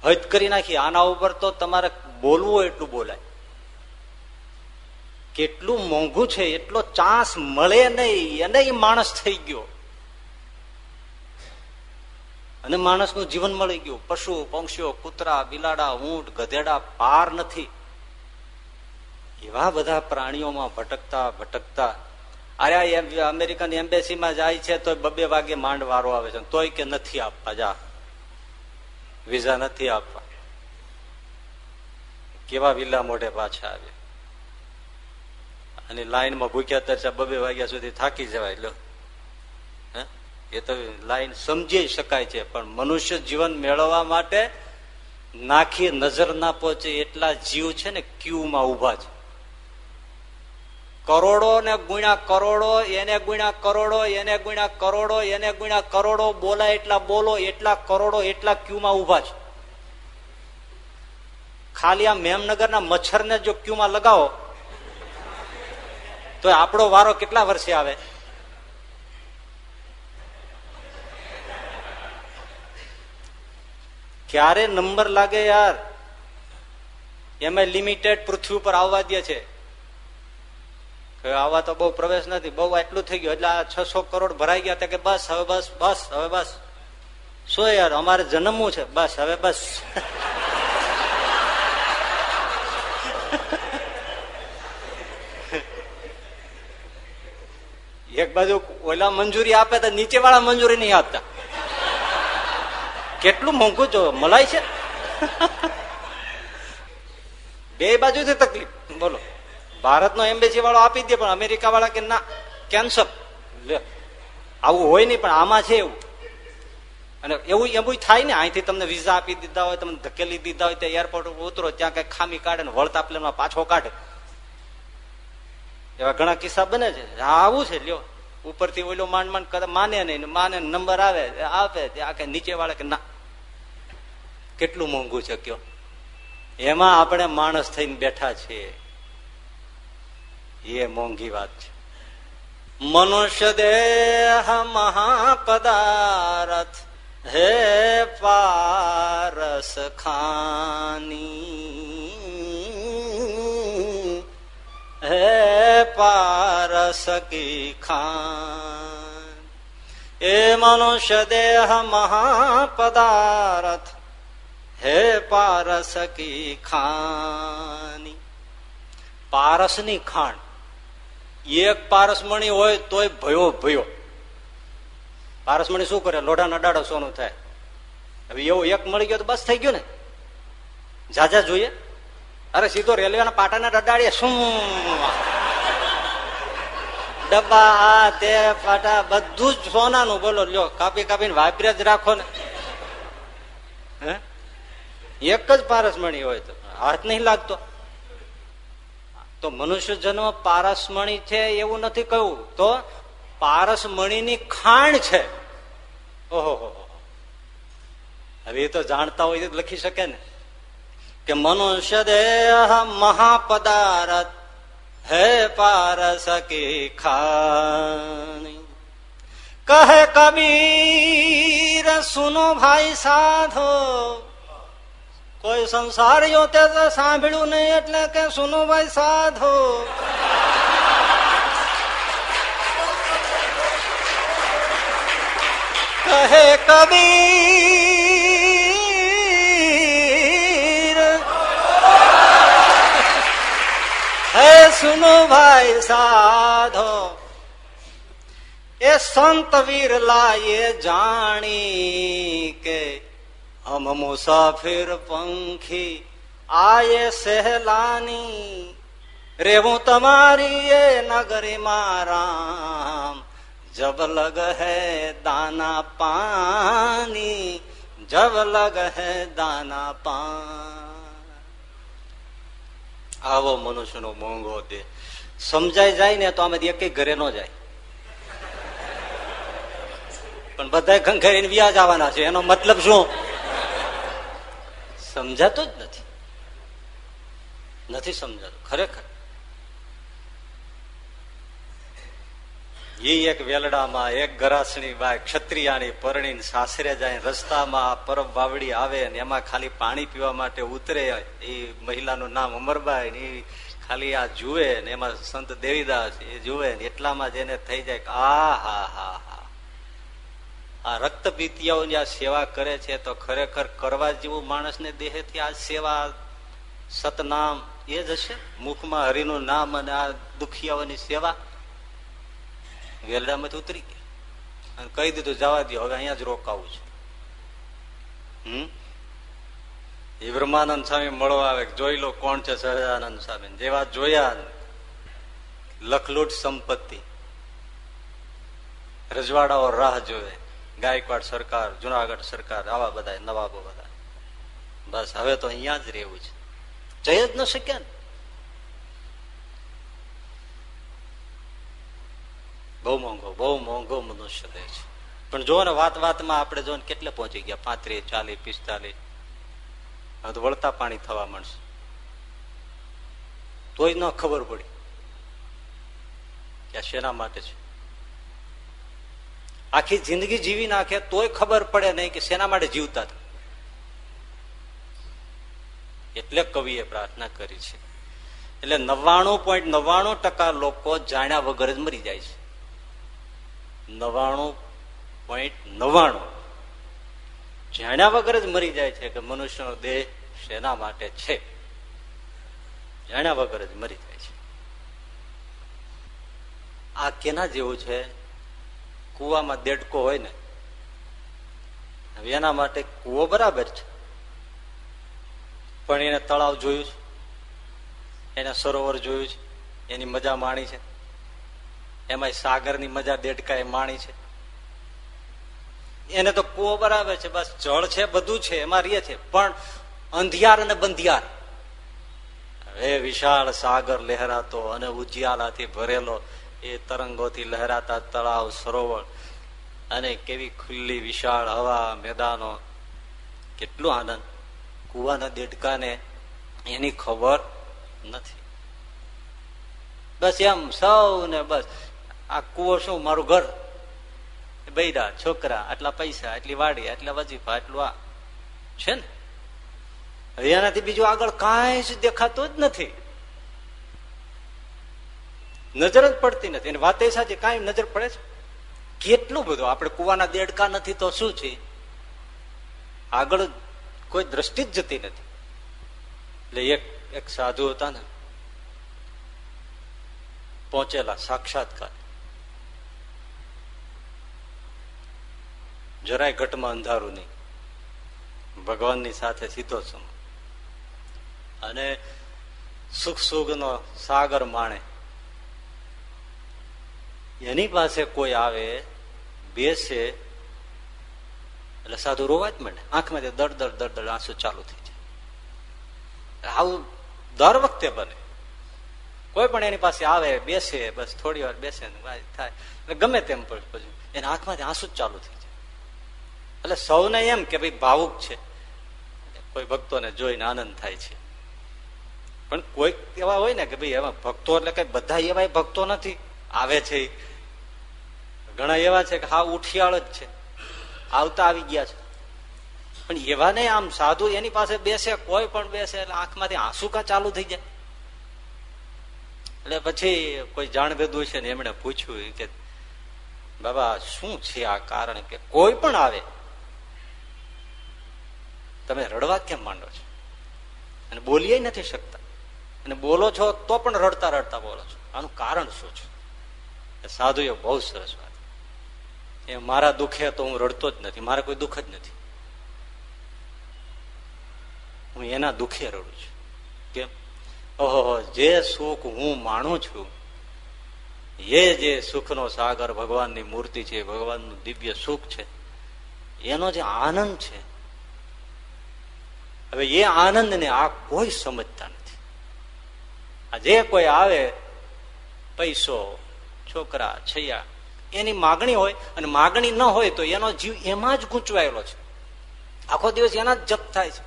હદ કરી નાખી, આના ઉપર તો તમારે બોલવું એટલું બોલાય. કેટલું મોંઘું છે, એટલો ચાન્સ મળે નહીં, એને માણસ થઈ ગયો. અને માણસનું જીવન મળી ગયું. પશુ, પંક્ષીઓ, કૂતરા, બિલાડા, ઊંટ, ગધેડા પાર નથી. એવા બધા પ્રાણીઓમાં ભટકતા ભટકતા. અરે અમેરિકન એમ્બેસીમાં જાય છે તો બબે વાગે માંડ વારો આવે છે. તોય કે નથી આપવા, જા. વિઝા નથી આપવા. કેવા વિલા મોઢે પાછા આવે અને લાઈનમાં ભૂખ્યા તરચા બબે વાગ્યા સુધી થાકી જવાય. લો. એ તો લાઈન સમજી શકાય છે, પણ મનુષ્ય જીવન મેળવવા માટે નાખી નજર ના પહોંચે એટલા જીવ છે ને ક્યુમાં ઊભા છે. કરોડો ને ગુણ્યા કરોડો, એને ગુણ્યા કરોડો, એને ગુણ્યા કરોડો, એને ગુણ્યા કરોડો બોલાય એટલા બોલો, એટલા કરોડો, એટલા ક્યુમાં ઊભા છે. ખાલી આ મેમનગરના મચ્છરને જો ક્યુમાં લગાવો, તો આપણો વારો કેટલા વર્ષે આવે? ક્યારે નંબર લાગે યાર? એમાં લિમિટેડ પૃથ્વી ઉપર આવવા દે છે. આવા તો બહુ પ્રવેશ નથી, બહુ આટલું થઈ ગયું. એટલે આ છસો કરોડ ભરાઈ ગયા કે બસ, હવે બસ બસ, હવે બસ. શું યાર, અમારે જન્મવું છે? બસ, હવે બસ. એક બાજુ ઓલા મંજૂરી આપે તો નીચે વાળા મંજૂરી નહીં આપતા. કેટલું મોંઘું જો મલાય છે? બે બાજુ છે તકલીફ. બોલો. ભારતનો એમ્બેસી વાળો આપી દે, પણ અમેરિકા વાળા કે ના? કેન્સર આવું હોય નહીં, પણ આમાં છે એવું. અને એવું એવું થાય ને, અહીંથી તમને વિઝા આપી દીધા હોય, તમને ધકેલી દીધા હોય ત્યાં એરપોર્ટ ઉપર ઉતરો, ત્યાં કઈ ખામી કાઢે ને વળતા પ્લેનમાં પાછો કાઢે. એવા ઘણા કિસ્સા બને છે. આવું છે, લ્યો. ઉપરથી ઓલો માંડ માંડ કરે, માને નહીં, માને નંબર આવે આપે આખે નીચે વાળે કે ના. કેટલું મોંઘું છે કયો? એમાં આપણે માણસ થઈને બેઠા છીએ એ મોંઘી વાત છે. મનુષ્ય દેહ મહાપદારથ હે પારસ ખાની. હે પારસ કી ખાન. એ મનુષ્ય દેહ મહાપદારથ હે પારસ કી ખાની? પારસની ખાણ. એક પારસમણી હોય તોય ભયો ભયો. પારસમણી શું કરે? લોઢા નડાડો સોનું થાય. હવે એવું એક મળી ગયો તો બસ થઈ ગયું ને. જાજા જોઈએ. અરે સીધો રેલવેના પાટાના ડડાડીએ શું? ડબ્બા, આ તે, પાટા, બધું જ સોનાનું બોલો, લ્યો, કાપી કાપીને વાપરે જ રાખો ને. એક જ પારસમણી હોય તો. હાથ નહીં લાગતો. તો મનુષ્ય જન્મ પારસમણી છે એવું નથી કહ્યું. તો પારસમણીની ખાણ છે. ઓહો હવે એ તો જાણતા હોય લખી શકે ને. કે મનુષ્ય દેહ મહાપદારથ હે પારસ કી ખાણી. કહે કબીર, સુનો ભાઈ સાધો કોઈ સંસારીઓ તે સાંભળ્યું નહીં એટલે કે સુનુભાઈ ભાઈ સાધો. કહે કબીર, હે સુનો ભાઈ સાધો, એ સંત વીર એ જાણી કે હમ મુસાફિર પંખી આયે સહેલાની રેવું તમારી એ નગરી મારામ જબ લગ હે દાના પાની જબ લગ હે દાના પાન આવો મનુષ્યનો મોંઘો દે સમજાઈ જાય ને તો આમાંથી એક ઘરે ન જાય પણ બધા ખંખેરીને વ્યાજ આવવાના છે એનો મતલબ શું સમજાતું જ નથી. નથી સમજાતું. ખરેખર. એ એક વેલડામાં, એક ગરાસણી બાય ક્ષત્રિયાની પરણી સાસરે જાય, રસ્તામાં પરબ વાવડી આવે ને એમાં ખાલી પાણી પીવા માટે ઉતરે, એ મહિલાનું નામ અમરબાઈ ને ખાલી આ જુએ ને એમાં સંત દેવીદાસ એ જુએ ને એટલામાં જેને થઈ જાય આ હા હા આ રક્તપીતિયાઓની આ સેવા કરે છે તો ખરેખર કરવા જેવું માણસને દેહેથી આ સેવા, સતનામ એ જ હશે? મુખમાં હરિનું નામ અને આ દુખિયાઓની સેવા? વેલડામાંથી ઉતરી ગયા. અને કહી દીધું, જવા દો હવે અહીંયા જ રોકાવું છું. હમ? એ બ્રહ્માનંદ સ્વામી મળવા આવે, જોઈ લો કોણ છે સહજાનંદ સ્વામી. જેવા જોયા લખલૂટ સંપત્તિ. રજવાડાઓ રાહ જોવે. ગાયકવાડ સરકાર, જુનાગઢ સરકાર, આવા બધા નવાબો બધા બસ હવે તો અહીંયા જ રહેવું છે. જઈ જ ન શક્યા ને? બહુ મોંઘો બહુ મોંઘો મનુષ્ય દે છે. પણ જો ને વાત વાતમાં આપણે જો કેટલે પહોંચી ગયા? પાંત્રીસ, ચાલીસ, પિસ્તાલીસ. હવે તો વળતા પાણી થવા મળશે તોય ન ખબર પડી. કે શેના માટે છે? આખી જિંદગી જીવી નાખે તોય ખબર પડે નહીં કે શેના માટે જીવતા એટલે કવિએ પ્રાર્થના કરી છે. એટલે નવ્વાણું પોઈન્ટ નવ્વાણું ટકા લોકો જાણ્યા વગર જ મરી જાય છે. નવ્વાણું પોઈન્ટ નવ્વાણું. જાણ્યા વગર જ મરી જાય છે કે મનુષ્યનો દેહ શેના માટે છે? જાણ્યા વગર જ મરી જાય છે. આ કેના જેવું છે? કુવામાં દેડકો હોય ને એના માટે કુવો બરાબર છે. પણ એને તળાવ જોયું છે, એને સરોવર જોયું છે, એની મજા માણી છે. એમાં સાગરની મજા દેડકાએ માણી છે. એને તો કુવો બરાબર છે, બસ જળ છે, બધું છે, એમાં રે છે, પણ અંધિયાર અને બંધિયાર. એ વિશાળ સાગર લહેરાતો અને ઉજિયાલાથી ભરેલો એ તરંગોથી લહેરાતા તળાવ સરોવર અને કેવી ખુલ્લી વિશાળ હવા મેદાનો. કેટલું આનંદ. કુવાના દેડકાને એની ખબર નથી. બસ એમ સૌને બસ. આ કુવો શું મારું ઘર? બૈરા, છોકરા, આટલા પૈસા, આટલી વાડી, આટલા વજીફા, આટલું આ. છે ને? એનાથી બીજું આગળ કાંઈ જ દેખાતું જ નથી. નજર જ પડતી નથી. એની વાત એ સાચી કાંઈ નજર પડે છે? કેટલું બધું? આપણે કુવાના દેડકા નથી તો શું છે? આગળ કોઈ દ્રષ્ટિ જ જતી નથી. એટલે એક એક સાધુ હતા ને, પહોંચેલા સાક્ષાત્કાર. જરાય ઘટમાં અંધારું નહીં. ભગવાનની સાથે સીધો સમ અને સુખ સુખ નો સાગર માણે એની પાસે કોઈ આવે, બેસે, એટલે સાધુ રોવા જ માંડે. આંખમાંથી દર દડ દર દર આંસુ ચાલુ થઈ જાય. આવું દર વખતે બને. કોઈ પણ એની પાસે આવે, બેસે, બસ થોડી વાર બેસે થાય. ગમે તેમ પછી એના આંખમાંથી આંસુ જ ચાલુ થઈ જાય. એટલે સૌને એમ કે ભાઈ ભાવુક છે. કોઈ ભક્તોને જોઈને આનંદ થાય છે. પણ કોઈક એવા હોય ને કે ભાઈ એમાં ભક્તો એટલે કઈ બધા એવા ભક્તો નથી. આવે છે ઘણા એવા છે કે હા, ઉઠિયાળ જ છે. આવતા આવી ગયા છે. પણ એવા નહીં, આમ સાધુ એની પાસે બેસે, કોઈ પણ બેસે, એટલે આંખમાંથી આંસુ કા ચાલુ થઈ જાય? એટલે પછી કોઈ જાણ ભેદું છે ને, એમણે પૂછ્યું કે, બાબા, શું છે આ કારણ કે કોઈ પણ આવે? તમે રડવા કેમ માંડો છો? અને બોલીએ નથી શકતા. અને બોલો છો તો પણ રડતા રડતા બોલો છો. આનું કારણ શું છે? સાધુ એ બહુ સરસ એ મારા દુઃખે તો હું રડતો જ નથી, મારે કોઈ દુઃખ જ નથી. હું એના દુઃખે રડું છું. કેમ? ઓહો, જે સુખ હું માણું છું, એ જે સુખનો સાગર ભગવાનની મૂર્તિ છે ભગવાનનું દિવ્ય સુખ છે, એનો જે આનંદ છે, હવે એ આનંદને આ કોઈ સમજતા નથી. આ જે કોઈ આવે, પૈસો, છોકરા, છૈયા એની માગણી હોય અને માગણી ન હોય તો એનો જીવ એમાં જ ગૂંચવાયેલો છે. આખો દિવસ એના જ જપ થાય છે.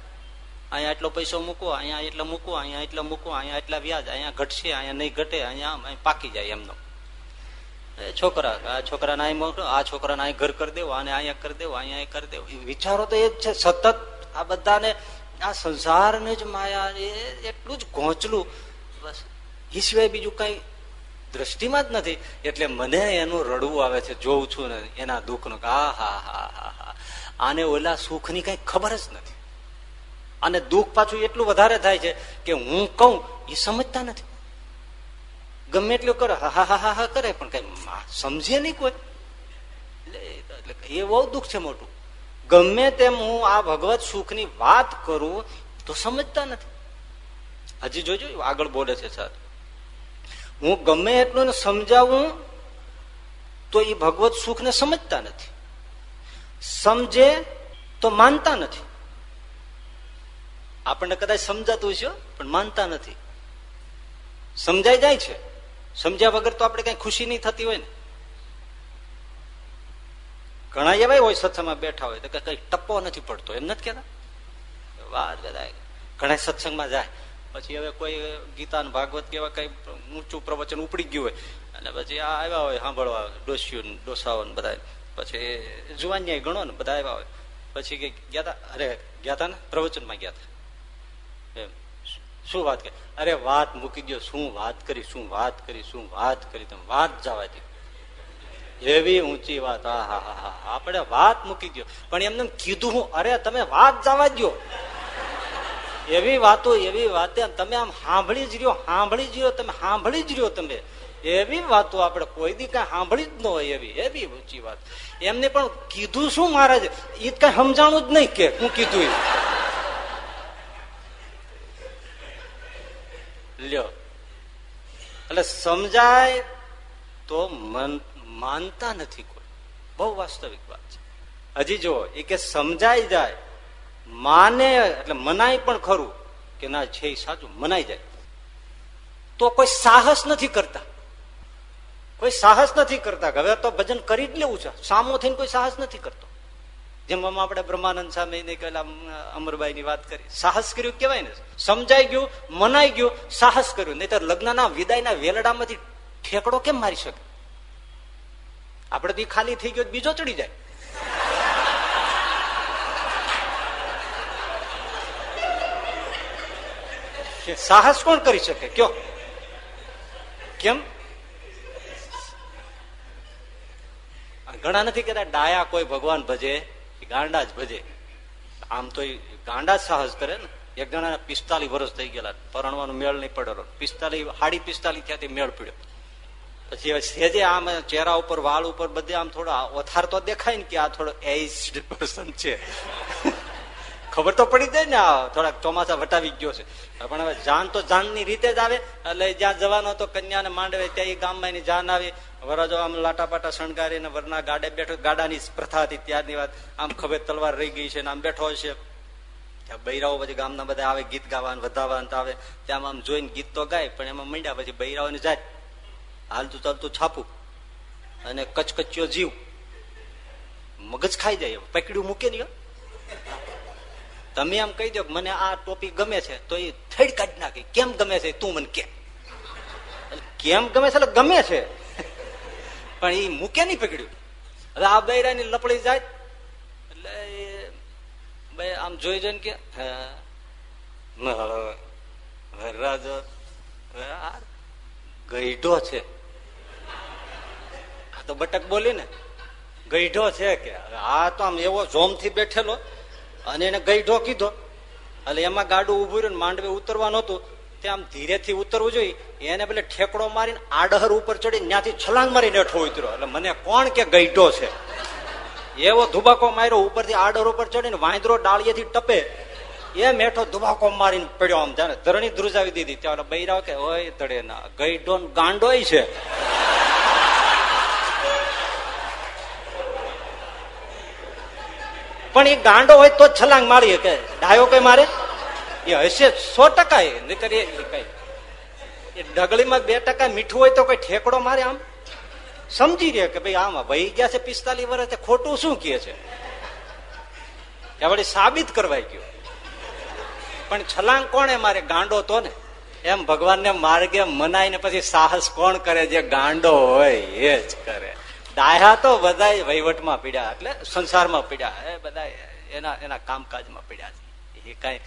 અહીંયા એટલો પૈસો મૂકો અહીંયા એટલે મૂકો અહીંયા એટલે મૂકો અહીંયા એટલા વ્યાજ, અહીંયા ઘટશે, અહીંયા નહીં ઘટે, અહીંયા પાકી જાય એમનો. છોકરા, આ છોકરાને અહીં મોકલો, આ છોકરાને અહીં ઘર કરી દેવો, આને અહીંયા કરી દેવો, અહીંયા કરી દેવો. વિચારો તો એ જ છે. સતત આ બધાને, આ સંસારને જ માયા એટલું જ ઘોંચલું બસ. એ સિવાય બીજું કઈ દ્રષ્ટિમાં જ નથી. એટલે મને એનું રડવું આવે છે, જોઉં છું ને એના દુઃખનું આ, હા હા હા હા. આને ઓલા સુખની કઈ ખબર જ નથી. અને દુઃખ પાછું એટલું વધારે થાય છે કે હું કહું, એ સમજતા નથી. ગમે એટલું કરે, હા હા હા હા, કરે, પણ કઈ સમજે નહીં કોઈ. એટલે એ બહુ દુઃખ છે મોટું. ગમે તેમ હું આ ભગવત સુખની વાત કરું, તો સમજતા નથી. હજી જોજો, આગળ બોલે છે સર હું ગમે એટલું સમજાવું, તો એ ભગવત સુખને સમજતા નથી. સમજે તો માનતા નથી. આપણને કદાચ સમજાતું છે પણ માનતા નથી. સમજાઈ જાય છે. સમજ્યા વગર તો આપણે કઈ ખુશી નહીં થતી હોય ને. ઘણા એવા હોય સત્સંગમાં બેઠા હોય, તો કઈ ટપ્પો નથી પડતો, એમ નથી કેતા વાત બધા ઘણા સત્સંગમાં જાય. પછી હવે કોઈ ગીતા ભાગવત કેવા કઈ ઊંચું પ્રવચન ઉપડી ગયું હોય અને પછી આ આવ્યા હોય સાંભળવા, ડોસ્યું ડોસાઓ બધા પછી જુવાનિયા ગણો ને, બધા આવ્યા હોય. પછી કે ગયા તા? અરે, ગયા તા ને? પ્રવચનમાં ગયા તા. એમ. શું વાત કરી? અરે, વાત મૂકી દો શું વાત કરી? શું વાત કરી? શું વાત કરી? તમે વાત જવા દે એવી ઊંચી વાત. હા હા હા હા. આપણે વાત મૂકી દો પણ એમને કીધું હું, અરે, તમે વાત જવા દો એવી વાતો, એવી વાતે તમે આમ સાંભળી જ રહ્યો, સાંભળી જ રહ્યો, તમે સાંભળી જ રહ્યો તમે. એવી વાતો આપણે કોઈ દી કઈ સાંભળી જ ન હોય એવી એવી ઊંચી વાત. એમને પણ કીધું શું મહારાજ? એ કઈ સમજાણું જ નહીં કે હું કીધું લ્યો. એટલે સમજાય તો મન, માનતા નથી કોઈ. બહુ વાસ્તવિક વાત છે. હજી જો એ કે સમજાઈ જાય માને એટલે મનાય પણ ખરું કે ના છે સાચું, મનાઈ જાય. તો કોઈ સાહસ નથી કરતા. કોઈ સાહસ નથી કરતા હવે તો ભજન કરી જ લેવું છે. સામો થઈને કોઈ સાહસ નથી કરતો. જેમ આપણે બ્રહ્માનંદ સામે અમરબાઈ ની વાત કરી. સાહસ કર્યું કેવાય ને? સમજાઈ ગયું, મનાઈ ગયું, સાહસ કર્યું. નહીં લગ્નના વિદાયના વેલડામાંથી ઠેકડો કેમ મારી શકે? આપણે તો ખાલી થઈ ગયો બીજો ચડી જાય. સાહસ કોણ કરી શકે? કયો? કેમ? ઘણા નથી કેતા ડાયા કોઈ ભગવાન ભજે ગાંડા જ ભજે. આમ તો ગાંડા જ સાહસ કરે ને. એક જણા પિસ્તાલીસ વર્ષ થઈ ગયેલા. પરણવાનો મેળ નહીં પડેલો. પિસ્તાલીસ સાડી પિસ્તાલીસ ત્યાંથી મેળ પડ્યો. પછી સેજે આમ ચહેરા ઉપર, વાળ ઉપર બધે આમ થોડો ઓથાર તો દેખાય ને કે આ થોડો એજ પર્સન છે. ખબર તો પડી જાય ને થોડાક ચોમાસા વટાવી ગયો છે. પણ હવે જાન તો જાનની રીતે જ આવે. એટલે જ્યાં જવાનો તો કન્યાને માંડવે, ત્યાં ગામમાં એની જાન આવે. વરાજો આમ લાટાપાટા શણગારીને વરના ગાડે બેઠો, ગાડાની પ્રથા હતી ત્યારની વાત. આમ ખબર તલવાર રહી ગઈ છે ને આમ બેઠો છે ત્યાં બૈરાઓ પછી ગામના બધા આવે, ગીત ગાવા વધાવા આવે. ત્યાં આમ જોઈને ગીત તો ગાય, પણ એમાં મંડ્યા પછી બૈરાઓને જાય. હાલતું ચાલતું છાપું અને કચકચ્યો જીવ. મગજ ખાઈ જાય પકડ્યું મૂકે નહીં તમે આમ કહી દો મને આ ટોપી ગમે છે, તો એ થેડ કાઢી નાખી. કેમ ગમે છે તું મને કે. કેમ ગમે છે ગમે છે. પણ એ મૂકે નહીં પકડ્યું. હવે આ બૈરાની લપડી જાય, એટલે આમ જોઈ જોઈને કે રાજ ગઈઢો છે. તો બટક બોલી ને ગઈઢો છે કે આ તો આમ એવો જોમથી બેઠેલો અને એને ગઈઢો કીધો. એટલે એમાં ગાડું ઉભું રહ્યું માંડવે ઉતરવાનું હતું તે આમ ધીરેથી ઉતરવું જોઈએ. એને પેલે ઠેકડો મારીને આડહર ઉપર ચડી ત્યાંથી છલાંગ મારીને હેઠો ઉતર્યો. એટલે મને કોણ કે ગઈઢો છે? એવો ધુબાકો માર્યો ઉપરથી આડર ઉપર ચડીને વાંદરો ડાળીએથી ટપે. એ મેઠો ધુબાકો મારીને પડ્યો આમ. ધરણી ધ્રુજાવી દીધી. ત્યાં બૈરાવ કે હોય તળે ના ગઈઢો ગાંડો છે. પણ એ ગાંડો હોય તો છલાંગ મારી કે ડાયો કઈ મારે? એ હશે સો ટકા એ, નહીતર એ ડગલીમાં બે ટકા મીઠું હોય તો કઈ ઠેકડો મારે આમ? સમજી રહ્યો કે ભાઈ આમાં વહી ગયા છે પિસ્તાલીસ વર્ષ ખોટું શું કહે છે? વળી સાબિત કરવાય ગયો. પણ છલાંગ કોણે મારે? ગાંડો તો ને. એમ ભગવાનને માર્ગે મનાય ને પછી સાહસ કોણ કરે? જે ગાંડો હોય, એ જ કરે. ડાયા તો બધા વહીવટમાં પીડ્યા, એટલે સંસારમાં પીડ્યા. એ બધા એના એના કામકાજમાં પીડ્યા છે. એ કઈ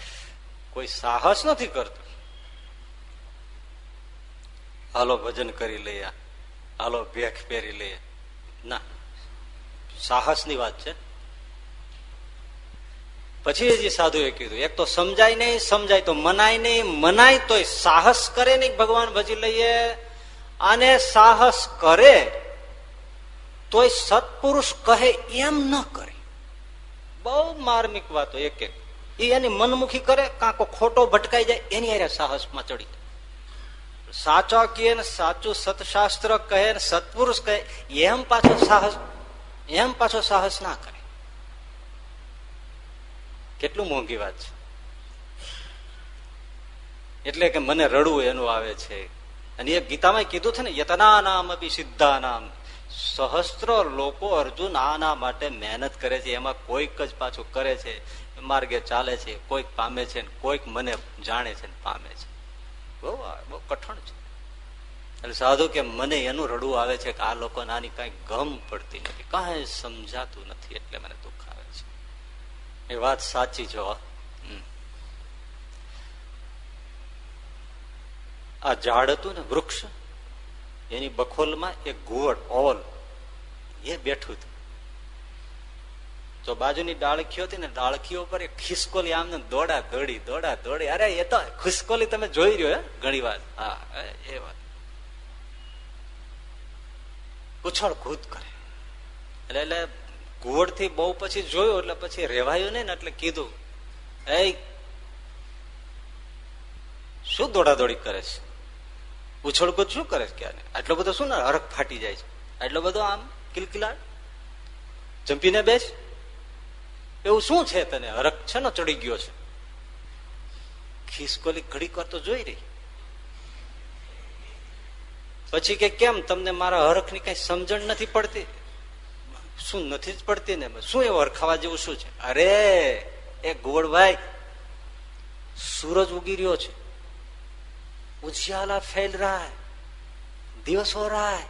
કોઈ સાહસ નથી કરતું. હાલો ભજન કરી લઈએ. હાલો ભેખ પહેરી લઈએ. ના, સાહસની વાત છે. પછી હજી સાધુએ કીધું, એક તો સમજાય નહીં, સમજાય તો મનાય નહીં, મનાય તો સાહસ કરે નહીં ભગવાન ભજી લઈએ. અને સાહસ કરે તોય સત્પુરુષ કહે એમ ન કરે. બહુ માર્મિક વાતો એક એક. એની મનમુખી કરે, કાંકો ખોટો ભટકાઈ જાય, એની અરે સાહસમાં ચડી સાચો કહે ને સાચું સતશાસ્ત્ર કહે ને સત્પુરુષ કહે, એમ પાછો સાહસ, એમ પાછો સાહસ ના કરે. કેટલું મોંઘી વાત છે. એટલે કે મને રડવું એનું આવે છે. અને એ ગીતામાં કીધું છે ને યતના નામ અભી સિદ્ધા નામ સહસ્ત્ર લોકો અર્જુન આના માટે મહેનત કરે છે, એમાં કોઈક જ પાછું કરે છે માર્ગે ચાલે છે, કોઈક પામે છે કોઈક મને જાણે છે પામે છે. બહુ બહુ કઠણ છે. એટલે સાધુ કે મને એનું રડવું આવે છે કે આ લોકો નાની કઈ ગમ પડતી નથી, કઈ સમજાતું નથી એટલે મને દુઃખ આવે છે. એ વાત સાચી જો આ ઝાડ હતું ને વૃક્ષ એની બખોલમાં એક ઘુવડ ઓવલ, એ બેઠું હતું. તો બાજુની ડાળખીઓ હતી ને ડાળખીઓ પર એક ખિસકોલી આમને દોડા દોડી દોડા દોડી. અરે, એ તો ખિસકોલી તમે જોઈ રહ્યો ઘણી વાર. હા, એ વાત. ઉછળ કૂદ કરે. એટલે એટલે ઘુવડથી બહુ પછી જોયું, એટલે પછી રેવાયું નહીં ને એટલે કીધું એ શું દોડા દોડી કરે છે? ઉછળકૂદ શું કરે છે આટલો બધો શું ને હરખ ફાટી જાય છે? આટલો બધો આમ કિલકિલાટ? જંપીને બેસ. એવું શું છે તને? હરખ છે ને ચડી ગયો છે? ખિસકોલી ઘડી કરતો જોઈ રહી. પછી કે કેમ તમને મારા હરખની કઈ સમજણ નથી પડતી? શું નથી જ પડતી ને શું એવું હરખાવા જેવું શું છે? અરે, એ ગોળભાઈ સૂરજ ઉગી રહ્યો છે. उजियाला फैल रहा है, दिवस हो रहा है।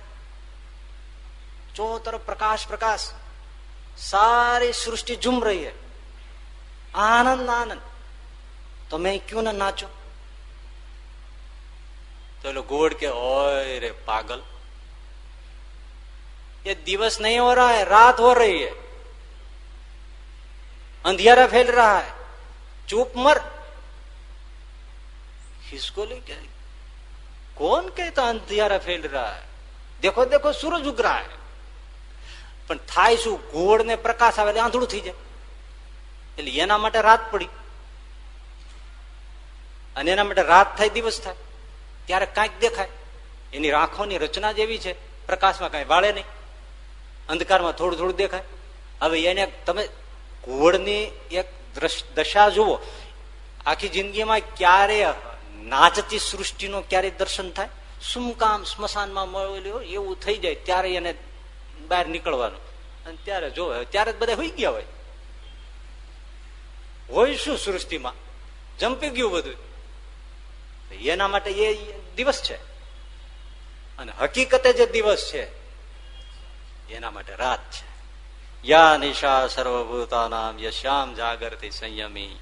चारों तरफ़ प्रकाश प्रकाश, सारी सृष्टि झूम रही है। आनंद आनंद। तो मैं क्यों ना नाचो? तो लोग गोड़ के ओए रे पागल। ये दिवस नहीं हो रहा है, रात हो रही है। अंधियारा फैल रहा है। चुप मर। खिसकोली क्या कौन कहता अंधियारा फैल रहा है देखो देखो सूरज उग रहा है પણ થાય શું ગોળ ને પ્રકાશ આવે એટલે આંધળું થઈ જાય એટલે એના માટે રાત પડી અને એના માટે રાત થાય દિવસ થાય ત્યારે કાંઈક દેખાય એની આંખોની રચના જેવી છે પ્રકાશમાં કઈ વાળે નહીં અંધકારમાં થોડું થોડું દેખાય હવે એને તમે ઘુવડની એક દશા જુઓ આખી જિંદગીમાં ક્યારે નાચતી સૃષ્ટિનું ક્યારે દર્શન થાય? સુમકામ સ્મશાનમાં મળેલું એવું થઈ જાય, ત્યારે એને બહાર નીકળવાનું. અને ત્યારે જો ત્યારે બધા હોઈ ગયા હોય. હોય શું સૃષ્ટિમાં? જંપી ગયું બધું. એના માટે એ દિવસ છે. અને હકીકતે જે દિવસ છે, એના માટે રાત છે. યા નિશા સર્વભૂતાનામ યશ્યામ જાગૃતિ સંયમી.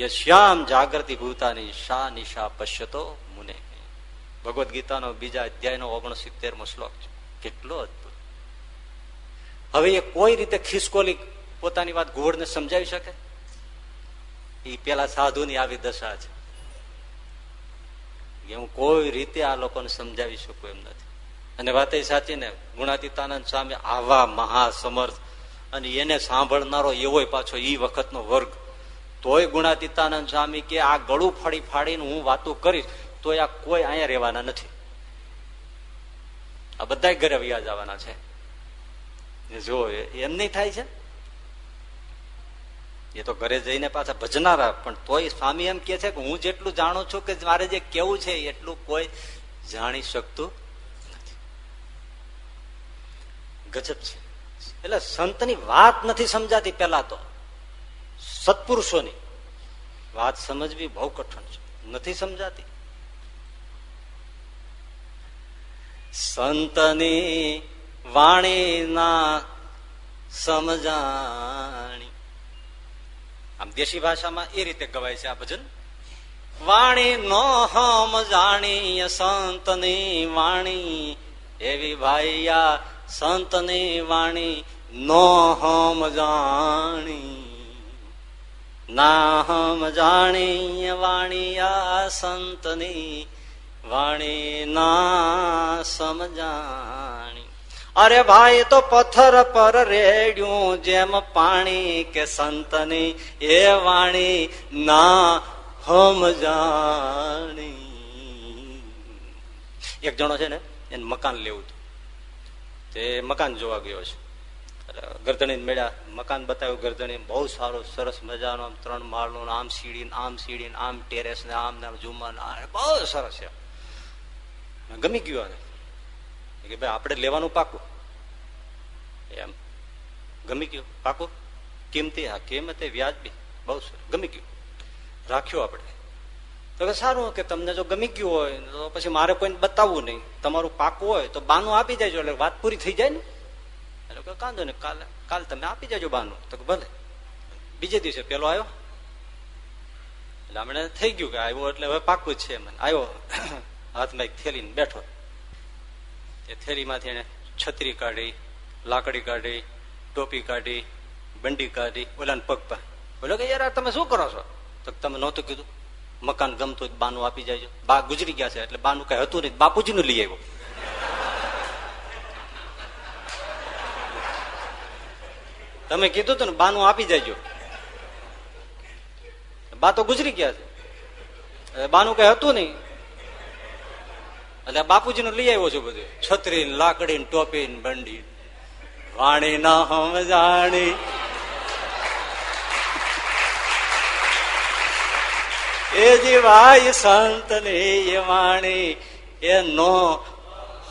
યશ્યામ જાગૃતિ ભૂતાની શા નિશા પશ્યતો મુને. ભગવદ ગીતાનો બીજા અધ્યાયનો ઓગણસિત્તેરમો શ્લોક છે. કેટલો અદભુત. હવે એ કોઈ રીતે ખિસકોલી પોતાની વાત ગોળને સમજાવી શકે? એ પેલા સાધુની આવી દશા છે. હું કોઈ રીતે આ લોકોને સમજાવી શકું એમ નથી. અને વાત એ સાચી ને, ગુણાતીતાનંદ સ્વામી આવા મહાસમર્થ અને એને સાંભળનારો એવો પાછો એ વખતનો વર્ગ તોય ગુણાતીતાનંદ સ્વામી કે આ ગળું ફાડી ફાડીને હું વાતો કરીશ તો આ કોઈ અહીંયા રહેવાના નથી. આ બધા ઘરે વ્યા જવાના છે. જો એમ નહીં થાય છે? એ તો ઘરે જઈને પાછા ભજનારા, પણ તોય સ્વામી એમ કે છે કે હું જેટલું જાણું છું કે મારે જે કેવું છે, એટલું કોઈ જાણી શકતું નથી. ગજબ છે. એટલે સંતની વાત નથી સમજાતી પેલા તો. સત્પુરુષોની. વાત સમજવી બહુ કઠણ છે. નથી સમજાતી. સંતની વાણીના સમજાણી. આમ દેશી ભાષામાં એ રીતે ગવાય છે આ ભજન. વાણી નો હમ જાણી સંતની વાણી. એવી ભાઈયા સંતની વાણી નો હમ જાણી. ના જાણી વાણી વાણીયા સંતની, વાણી ના સમજાણી. અરે ભાઈ, તો પથ્થર પર રેડ્યું જેમ પાણી કે સંતની, એ વાણી ના હમ જાણી એક જણો છે ને, એને મકાન લેવું હતું. તે મકાન જોવા ગયો છે. ગરદણી મળ્યા. મકાન બતાવ્યું ગરદણી. બહુ સારું, સરસ મજાનો આમ ત્રણ માળનું આમ સીડી આમ સીડી આમ ટેરેસ ને, આમ ને ઝુમર બહુ સરસ છે. ગમી ગયું આને. કે ભાઈ, આપણે લેવાનું પાકું. એમ. ગમી ગયું. પાકું? કિંમતી હા કિંમતે વ્યાજબી બહુ ગમી ગયું. રાખ્યું આપણે. તો કે સારું, કે તમને જો ગમી ગયું હોય, તો પછી મારે કોઈને બતાવવું નહીં. તમારું પાકું હોય, તો બાનું આપી દેજો. એટલે વાત પૂરી થઈ જાય ને? એટલે કે કાંધો ને કાલે કાલ તમે આપી દેજો બાનું. તો ભલે. બીજે દિવસે પેલો આવ્યો એટલે હમણે થઈ ગયું કે આવ્યો એટલે હવે પાકું જ છે મને આવ્યો હાથમાં એક થેલીને બેઠો. એ થેલીમાંથી એને છત્રી કાઢી, લાકડી કાઢી, ટોપી કાઢી, બંડી કાઢી, ઓલાને પગ પા બોલો કે યાર તમે શું કરો છો? તો તમે નહોતું કીધું. મકાન ગમતું બાનું આપી જાય બા ગુજરી ગયા છે એટલે બાનું કઈ હતું નહીં. બાપુજી નું લઈ આવ્યો. તમે કીધું તું ને, બાનું આપી જાયજો બા તો ગુજરી ગયા છે. બાનું કઈ હતું નહીં. એટલે બાપુજી નું લઈ આવ્યો છું બધું. છત્રી લાકડી ટોપી બંડી વાણી ના હમ જાણી. એ જીવાય સંત ને એ વાણી એ નો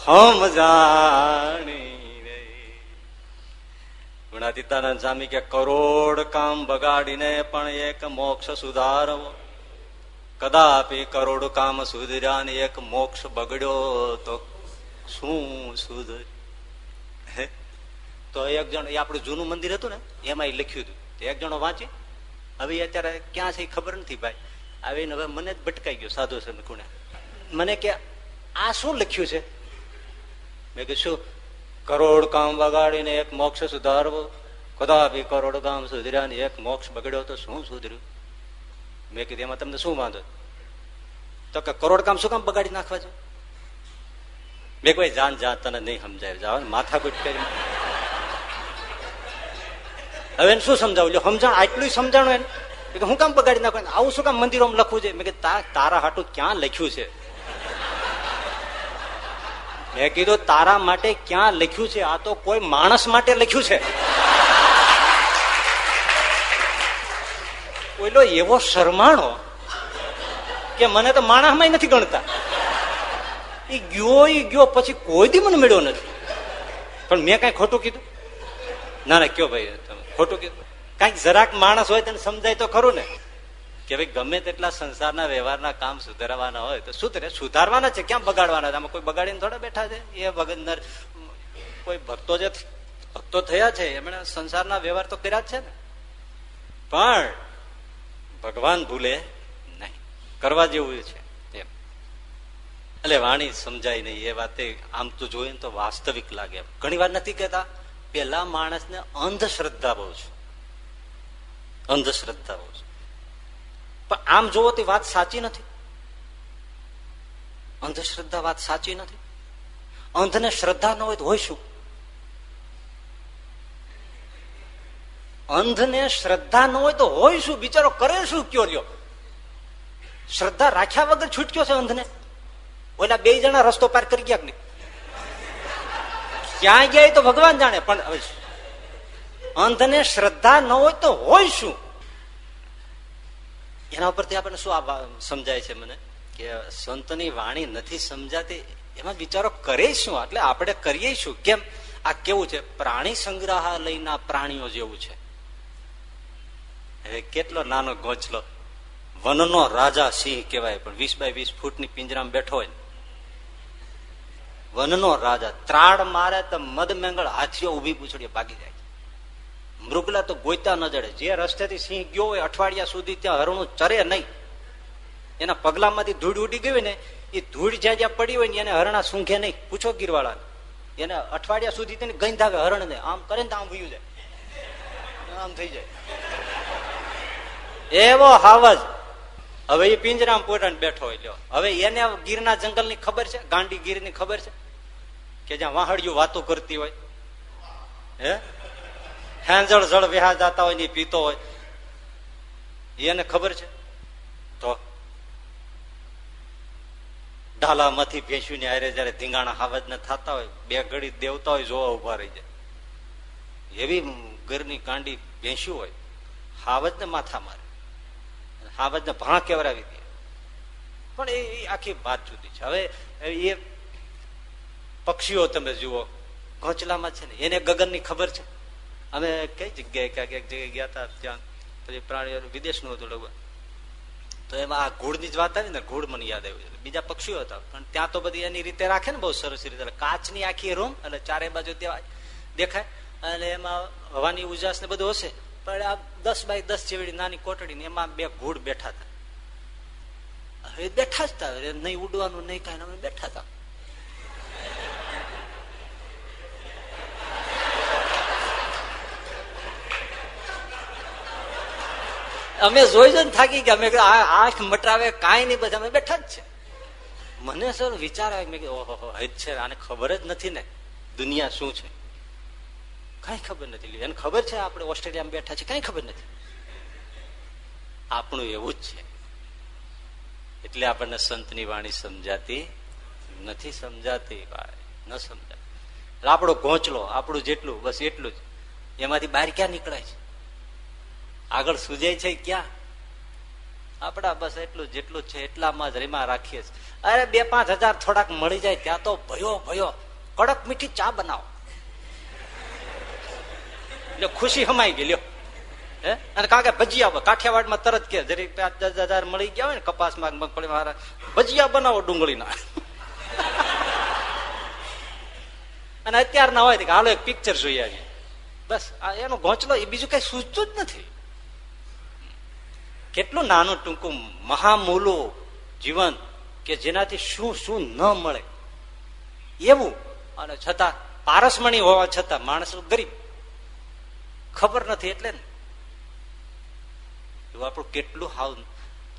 હમ જાણી. ગુણાતીતાનંદ સ્વામી કે કરોડ કામ બગાડીને પણ એક મોક્ષ સુધારવો. કદાપી કરોડ કામ સુધર્યા ને એક મોક્ષ બગડ્યો તો શું સુધર? તો એક જણ, એ આપણું જૂનું મંદિર હતું ને એમાં લખ્યું હતું. એક જણો વાંચી. હવે અત્યારે ક્યાં છે ખબર નથી ભાઈ. આવીને હવે મને જ ભટકાઈ ગયો સાધુ સંત મને કે, આ શું લખ્યું છે? મેં કહ્યું શું? કરોડ કામ બગાડીને એક મોક્ષ સુધારવો. કદાપી કરોડ કામ સુધર્યા ને એક મોક્ષ બગડ્યો તો શું સુધર્યું? મેં કીધું, એમાં તમને શું વાંધો? તો કે, કરોડ કામ શું કામ બગાડી નાખવા છો? મેં કોઈ જાન જાન તને નહીં સમજાય. જાવ માથા કુટ કરી. હવે એને શું સમજાવું? સમજાણ આટલું સમજાણું એને. કે હું કામ બગાડી નાખું? આવું શું કામ મંદિરોમાં લખવું છે? મેં કે તારા હાટું ક્યાં લખ્યું છે? મેં કીધું, તારા માટે ક્યાં લખ્યું છે? આ તો કોઈ માણસ માટે લખ્યું છે. ઓલો એવો શરમાણો કે મને તો માણસમાં નથી ગણતા. એ ગયો એ ગયો, પછી કોઈ દી મને મળ્યો નથી. પણ મેં કઈ ખોટું કીધું? ના ના, કયો ભાઈ, તમે ખોટું કીધું? કંઈક જરાક માણસ હોય તેને સમજાય તો ખરું ને. કે ભાઈ ગમે તેટલા સંસારના વ્યવહારના કામ સુધારવાના હોય તો સુધરે સુધારવાના છે, ક્યાં બગાડવાના? છે આમાં કોઈ બગાડીને થોડા બેઠા છે? એ ભગત કોઈ ભક્તો જે ભક્તો થયા છે, એમણે સંસારના વ્યવહાર તો કર્યા છે ને. પણ ભગવાન ભૂલે નહીં. કરવા જેવું છે, એમ. એટલે વાણી સમજાય નહીં. એ વાતે આમ તો જોઈએ તો વાસ્તવિક લાગે. ઘણી વાર નથી કહેતા, પેલા માણસને અંધશ્રદ્ધા બહુ છે. અંધશ્રદ્ધા બહુ છે. પણ આમ જોવો તો વાત સાચી નથી. અંધશ્રદ્ધા વાત સાચી નથી. અંધને શ્રદ્ધા ન હોય તો હોય શું? અંધને શ્રદ્ધા ન હોય તો હોય શું? બિચારો કરે શું કયો રહ્યો? શ્રદ્ધા રાખ્યા વગર છૂટક્યો છે અંધને? ઓલા બે જણા રસ્તો પાર કરી ગયા નહીં? ક્યાં ગયા તો ભગવાન જાણે, પણ અંધને શ્રદ્ધા ન હોય તો હોય શું? એના ઉપરથી આપણને શું સમજાય છે મને? કે સંતની વાણી નથી સમજાતી, એમાં બિચારો કરે શું? એટલે આપણે કરીએ શું? કેમ? આ કેવું છે? પ્રાણી સંગ્રહાલયના પ્રાણીઓ જેવું છે. હવે કેટલો નાનો ગોચલો. વનનો રાજા સિંહ કહેવાય, પણ વીસ બાય વીસ ફૂટની પિંજરામાં બેઠો હોય વનનો રાજા. ત્રાડ મારે તો મદ મેંગળ હાથીઓ ઊભી પૂછડીએ ભાગી જાય. મૃગલા તો ગોઈતા ન જડે. જે રસ્તેથી સિંહ ગયો હોય અઠવાડિયા સુધી ત્યાં હરણું ચરે નહીં. એના પગલામાંથી ધૂળ ઉડી ગઈ ને, એ ધૂળ જ્યાં જ્યાં પડી હોય ને, એને હરણા સૂંઘે નહીં. પૂછો ગીરવાળા એને અઠવાડિયા સુધી તેને ગઈ ધાવે હરણ ને આમ કરે ને આમ વયું જાય. આમ થઈ જાય. એવો હાવજ. હવે એ પિંજરામાં પોતાને બેઠો હોય લ્યો. હવે એને ગીરના જંગલની ખબર છે? ગાંડી ગીરની ખબર છે? કે જ્યાં વાહડિયું વાતો કરતી હોય. હે? હેંજળ જળ વ્યા જતા હોય ને પીતો હોય. એને ખબર છે? તો ઢાલામાંથી ભેંસ્યું ને આરે જયારે ધીંગાણા હાવજ ને થતા હોય, બે ઘડી દેવતા હોય, જોવા ઊભા રહી જાય. એવી ઘરની કાંડી ભેંસ્યું હોય હાવજ ને માથા મારે. હાવજ ને ભા કેવરાવી દે. પણ એ આખી વાત જુદી છે. હવે એ પક્ષીઓ તમે જુઓ, ઘોંચલામાં છે ને, એને ગગનની ખબર છે? અમે કઈ જગ્યાએ ક્યાંક એક જગ્યાએ ગયા હતા ત્યાં, પછી પ્રાણીઓ વિદેશનું હતું લગભગ. તો એમાં આ ઘોડની જ વાત આવી ને ઘૂળ મને યાદ આવ્યું બીજા પક્ષીઓ હતા. પણ ત્યાં તો બધી એની રીતે રાખે ને બહુ સરસ રીતે. કાચની આખી રૂમ એટલે ચારે બાજુ દેખાય. અને એમાં હવાની ઉજાસ ને બધું હશે. પણ આ દસ બાય દસ જેવડી નાની કોટડી ને એમાં બે ઘોડ બેઠા હતા હવે બેઠા જ હતા નહીં ઉડવાનું, નહીં કાંઈ. અમે બેઠા હતા અમે જોઈ જ થાકી ગયા. અમે આંખ મટાવે કાંઈ નહીં, બધા અમે બેઠા જ છે. મને સર વિચાર આવે મેં ઓહો હજ છે, આને ખબર જ નથી ને, દુનિયા શું છે? કઈ ખબર નથી એને ખબર છે આપણે ઓસ્ટ્રેલિયામાં બેઠા છે કઈ ખબર નથી. આપણું એવું જ છે. એટલે આપણને સંતની વાણી સમજાતી નથી સમજાતી ન સમજાતી. આપણો ઘોંચલો આપણું જેટલું, બસ એટલું જ. એમાંથી બહાર ક્યાં નીકળાય છે? આગળ સુજે છે ક્યાં? આપડા બસ એટલું જેટલું છે એટલામાં જ રીમા રાખીએ અરે બે પાંચ હજાર થોડાક મળી જાય ત્યાં તો ભયો ભયો. કડક મીઠી ચા બનાવો. એટલે ખુશી હમાઈ ગઈ, લ્યો. હે? અને કાંકે ભજીયા કાઠિયાવાડમાં તરત કે જરી પાંચ દસ હજાર મળી ગયા હોય ને કપાસમાં મારા ભજીયા બનાવો ડુંગળીના. અને અત્યારના હોય કે હાલો એક પિક્ચર જોઈ આવીએ. બસ એનો ઘોંચલો એ બીજું કઈ સૂચતું જ નથી. કેટલું નાનું ટૂંકું મહામૂલો જીવન કે જેનાથી શું શું ન મળે? એવું. અને છતાં પારસમણી હોવા છતાં માણસ ગરીબ. ખબર નથી એટલે એવું આપણું કેટલું હાવ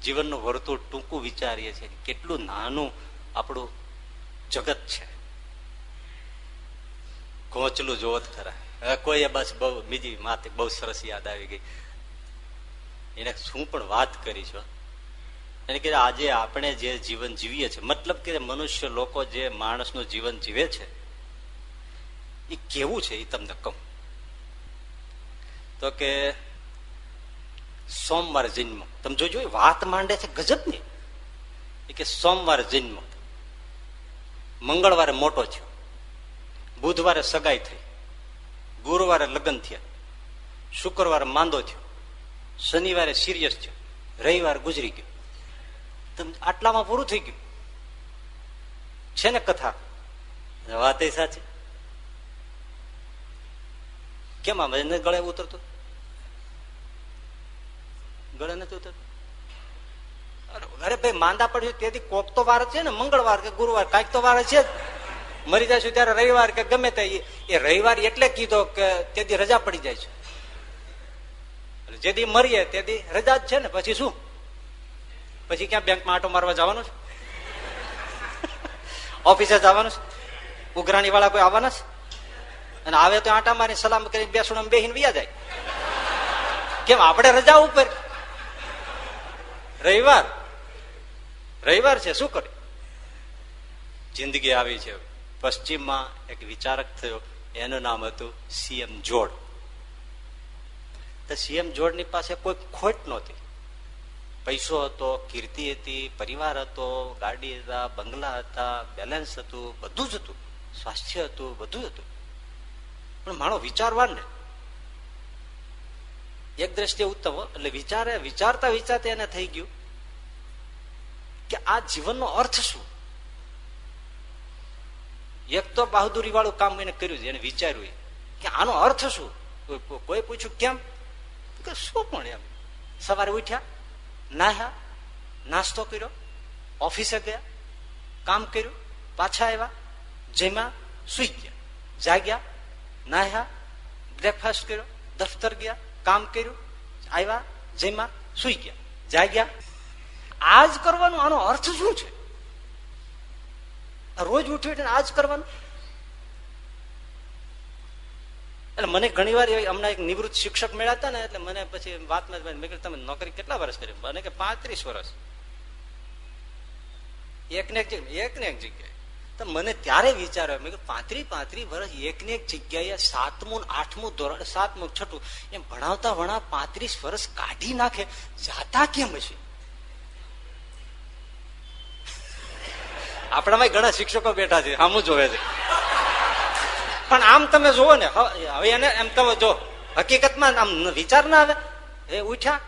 જીવનનું વર્તુળ ટૂંકું વિચારીએ છીએ કેટલું નાનું આપણું જગત છે. ઘોંચલું જોત ખરા. કોઈએ બસ બહુ બીજી માથે બહુ સરસ યાદ આવી ગઈ. એને શું પણ વાત કરી છો એને કે આજે આપણે જે જીવન જીવીએ છીએ, મતલબ કે મનુષ્ય લોકો જે માણસનું જીવન જીવે છે, એ કેવું છે એ તમને કહું. તો કે સોમવાર જન્મ. તમે જોજો વાત માંડે છે ગજબની. એ કે સોમવાર જન્મ. મંગળવારે મોટો થયો. બુધવારે સગાઈ થઈ. ગુરુવારે લગ્ન થયા. શુક્રવારે માંદો થયો. શનિવારે સિરિયસ થયો. રવિવાર ગુજરી ગયો. આટલામાં પૂરું થઈ ગયું. છે ને કથા? વાત સાચી. કેમ આમ ગળે ઉતરતો? ગળે નથી ઉતરતું? અરે ભાઈ, માંદા પડ્યું તેથી કોક તો વાર છે ને, મંગળવાર કે ગુરુવાર, કંઈક તો વાર છે મરી જશું ત્યારે રવિવાર કે ગમે તે એ રવિવાર એટલે કીધો કે તેથી રજા પડી જાય છે. જેથી મરીએ તેથી રજા જ છે ને. પછી શું? પછી ક્યાં બેંકમાં આટો મારવા જવાનું છે? ઓફિસે જવાનું છે? ઉઘરાણી વાળા કોઈ આવવાના છે? અને આવે તો આટા મારી સલામ કરી બેસણ બેહીને વ્યા જાય. કેમ? આપણે રજા ઉપર. રવિવાર. રવિવાર છે. શું કરે જિંદગી આવી છે. પશ્ચિમમાં એક વિચારક થયો. એનું નામ હતું સીએમ જોડ. સીએમ જોડની પાસે કોઈ ખોટ નહોતી. પૈસો હતો, કીર્તિ હતી, પરિવાર હતો, ગાડી હતા, બંગલા હતા બેલેન્સ હતું, બધું જ હતું. સ્વાસ્થ્ય હતું, બધું હતું. પણ માણો વિચારવા ને. એક દ્રષ્ટિએ ઉત્તમ એટલે વિચારે, વિચારતા વિચારતા એને થઈ ગયું કે આ જીવનનો અર્થ શું? એક તો બહાદુરી વાળું કામ એને કર્યું છે, એને વિચાર્યું કે આનો અર્થ શું? કોઈ પૂછ્યું, કેમ? કે શું પણ એમ. સવારે ઉઠ્યા, નાહ્યા, નાસ્તો કર્યો, ઓફિસે ગયા, કામ કર્યું, પાછા આવ્યા, જેમાં સુઈ ગયા. જાગ્યા, નાહ્યા બ્રેકફાસ્ટ કર્યો, દફતર ગયા, કામ કર્યું, આવ્યા, જેમાં સુઈ ગયા. જાગ્યા. આજ કરવાનું આનો અર્થ શું છે? રોજ ઉઠી આજ કરવાનું? એટલે મને ઘણી વાર હમણાં એક નિવૃત્ત શિક્ષક મળ્યા હતા ને, એટલે મને પછી વાતમાં તમે નોકરી કેટલા વર્ષ કરી? મને કે, પાંત્રીસ વર્ષ. એક ને એક એકને એક જગ્યાએ. તો મને ત્યારે વિચાર મેં કે પાંત્રી પાંત્રી વર્ષ એક ને એક જગ્યાએ, સાતમું આઠમું ધોરણ, સાતમું છઠ્ઠું. એમ ભણાવતા ભણા પાંત્રીસ વર્ષ કાઢી નાખે, જાતા કેમ હશે? આપણામાં ઘણા શિક્ષકો બેઠા છે આમ જોવે છે. પણ આમ તમે જુઓ ને, હવે એને એમ તમે જો, હકીકતમાં આમ વિચાર ના આવે. એ ઉઠ્યા,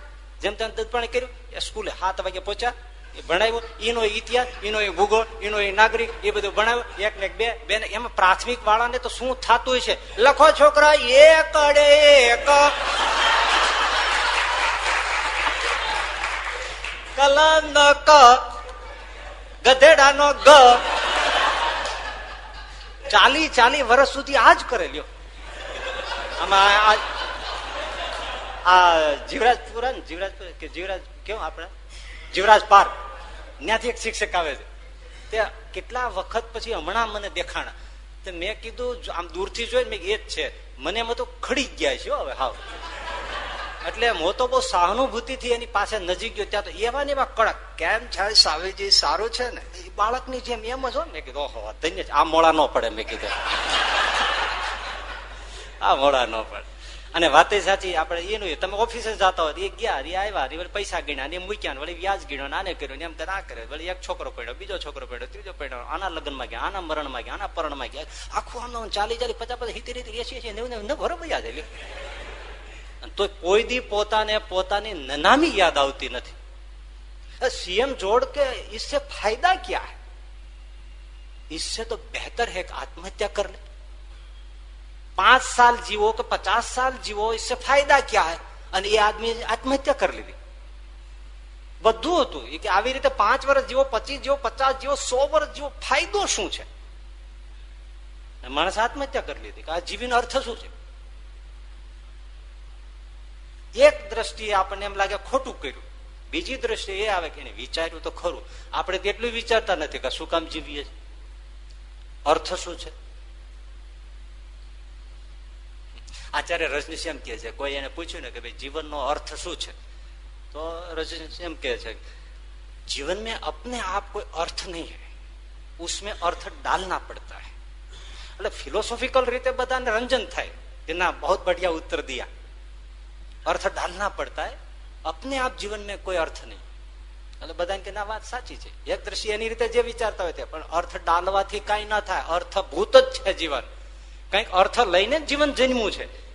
જેમ તેમ દદપાણી કર્યું, એ સ્કૂલે સાત વાગે પહોંચ્યા, એ ભણાવ્યું. એનો ઇતિહાસ, એનો એ ભૂગોળ, એનો એ નાગરિક, એ બધું ભણાવ્યું. એક ને બે બે ને એમાં પ્રાથમિક વાળાને તો શું થતું છે લખો છોકરા, એક અડે કલમ ક ગધેડાનો ગ. ચાલી ચાલી વર્ષ સુધી આ જ કરેલ્યો. આમાં આ જીવરાજપુર ને જીવરાજપુર કે જીવરાજ કેવું આપણે? જીવરાજ પાર્ક. ત્યાંથી એક શિક્ષક આવે છે. તે કેટલા વખત પછી હમણાં મને દેખાણા. તો મેં કીધું આમ દૂરથી જોઈને મેં એ જ છે. મને એમાં તો ખડી ગયા છે હવે, હાવ. એટલે હું તો બહુ સહાનુભૂતિથી એની પાસે નજીક ગયો ત્યાં તો એવા ને એવા કડક કેમ છે સાવીજી સારું છે ને એ બાળકની જેમ એમ જ હોય મેં કીધું ધન્ય આ મોડા ન પડે મેં કીધું આ મોડા ન પડે અને વાત સાચી આપણે એનું તમે ઓફિસે જતા હોય એ ગયા એ આવ્યા પૈસા ગણ્યા ને મૂક્યા વળી વ્યાજ ગીણ્યો આને કર્યો એમ કરે આ કરે વળી એક છોકરો પડ્યો બીજો છોકરો પડ્યો ત્રીજો પડ્યો આના લગ્નમાં ગયા આના મરણમાં ગયા આના પરણમાં ગયા આખું આમ ચાલી ચાલી પચાસ પચાસ હિતી રીતે એસી નેવું નેવું બરોબર યાદ તો કોઈ દી પોતાને પોતાની નનામી યાદ આવતી નથી सीएम जोड़ के इससे फायदा क्या है इससे तो बेहतर है कि आत्महत्या कर ले पांच साल जीवो કે પચાસ સાલ જીવો इससे फायदा क्या है અને એ આદમી આત્મહત્યા કરી લીધી બધું હતું એ કે આવી રીતે પાંચ વર્ષ જીવો પચીસ જીવો પચાસ જીવો સો વર્ષ જીવો ફાયદો શું છે માણસ આત્મહત્યા કરી લીધી કે આ જીવીનો અર્થ શું છે એક દ્રષ્ટિએ આપણને એમ લાગે ખોટું કર્યું બીજી દ્રષ્ટિએ એ આવે કે એને વિચાર્યું તો ખરું આપણે તેટલું વિચારતા નથી કે શું કામ જીવીએ અર્થ શું છે આચાર્ય રજનીશ એમ કે છે કોઈ એને પૂછ્યું ને કે ભાઈ જીવનનો અર્થ શું છે તો રજનીશ એમ કે છે जीवन में अपने आप कोई अर्थ नहीं है उसमें अर्थ डालना पड़ता है એટલે ફિલોસોફિકલ રીતે બધાને રંજન થાય કે ના બહુ બઢિયા ઉત્તર દિયા અર્થ ડાલના પડતા હે આપ જીવન में કોઈ અર્થ નહીં. એટલે બધાને કે ના, વાત સાચી છે. એક દ્રષ્ટિ એની રીતે જે વિચારતા હોય તે, પણ અર્થ ડાલવાથી કઈ ના થાય. અર્થભૂત જ છે જીવન. કંઈક અર્થ લઈને જ જીવન જન્મવું છે.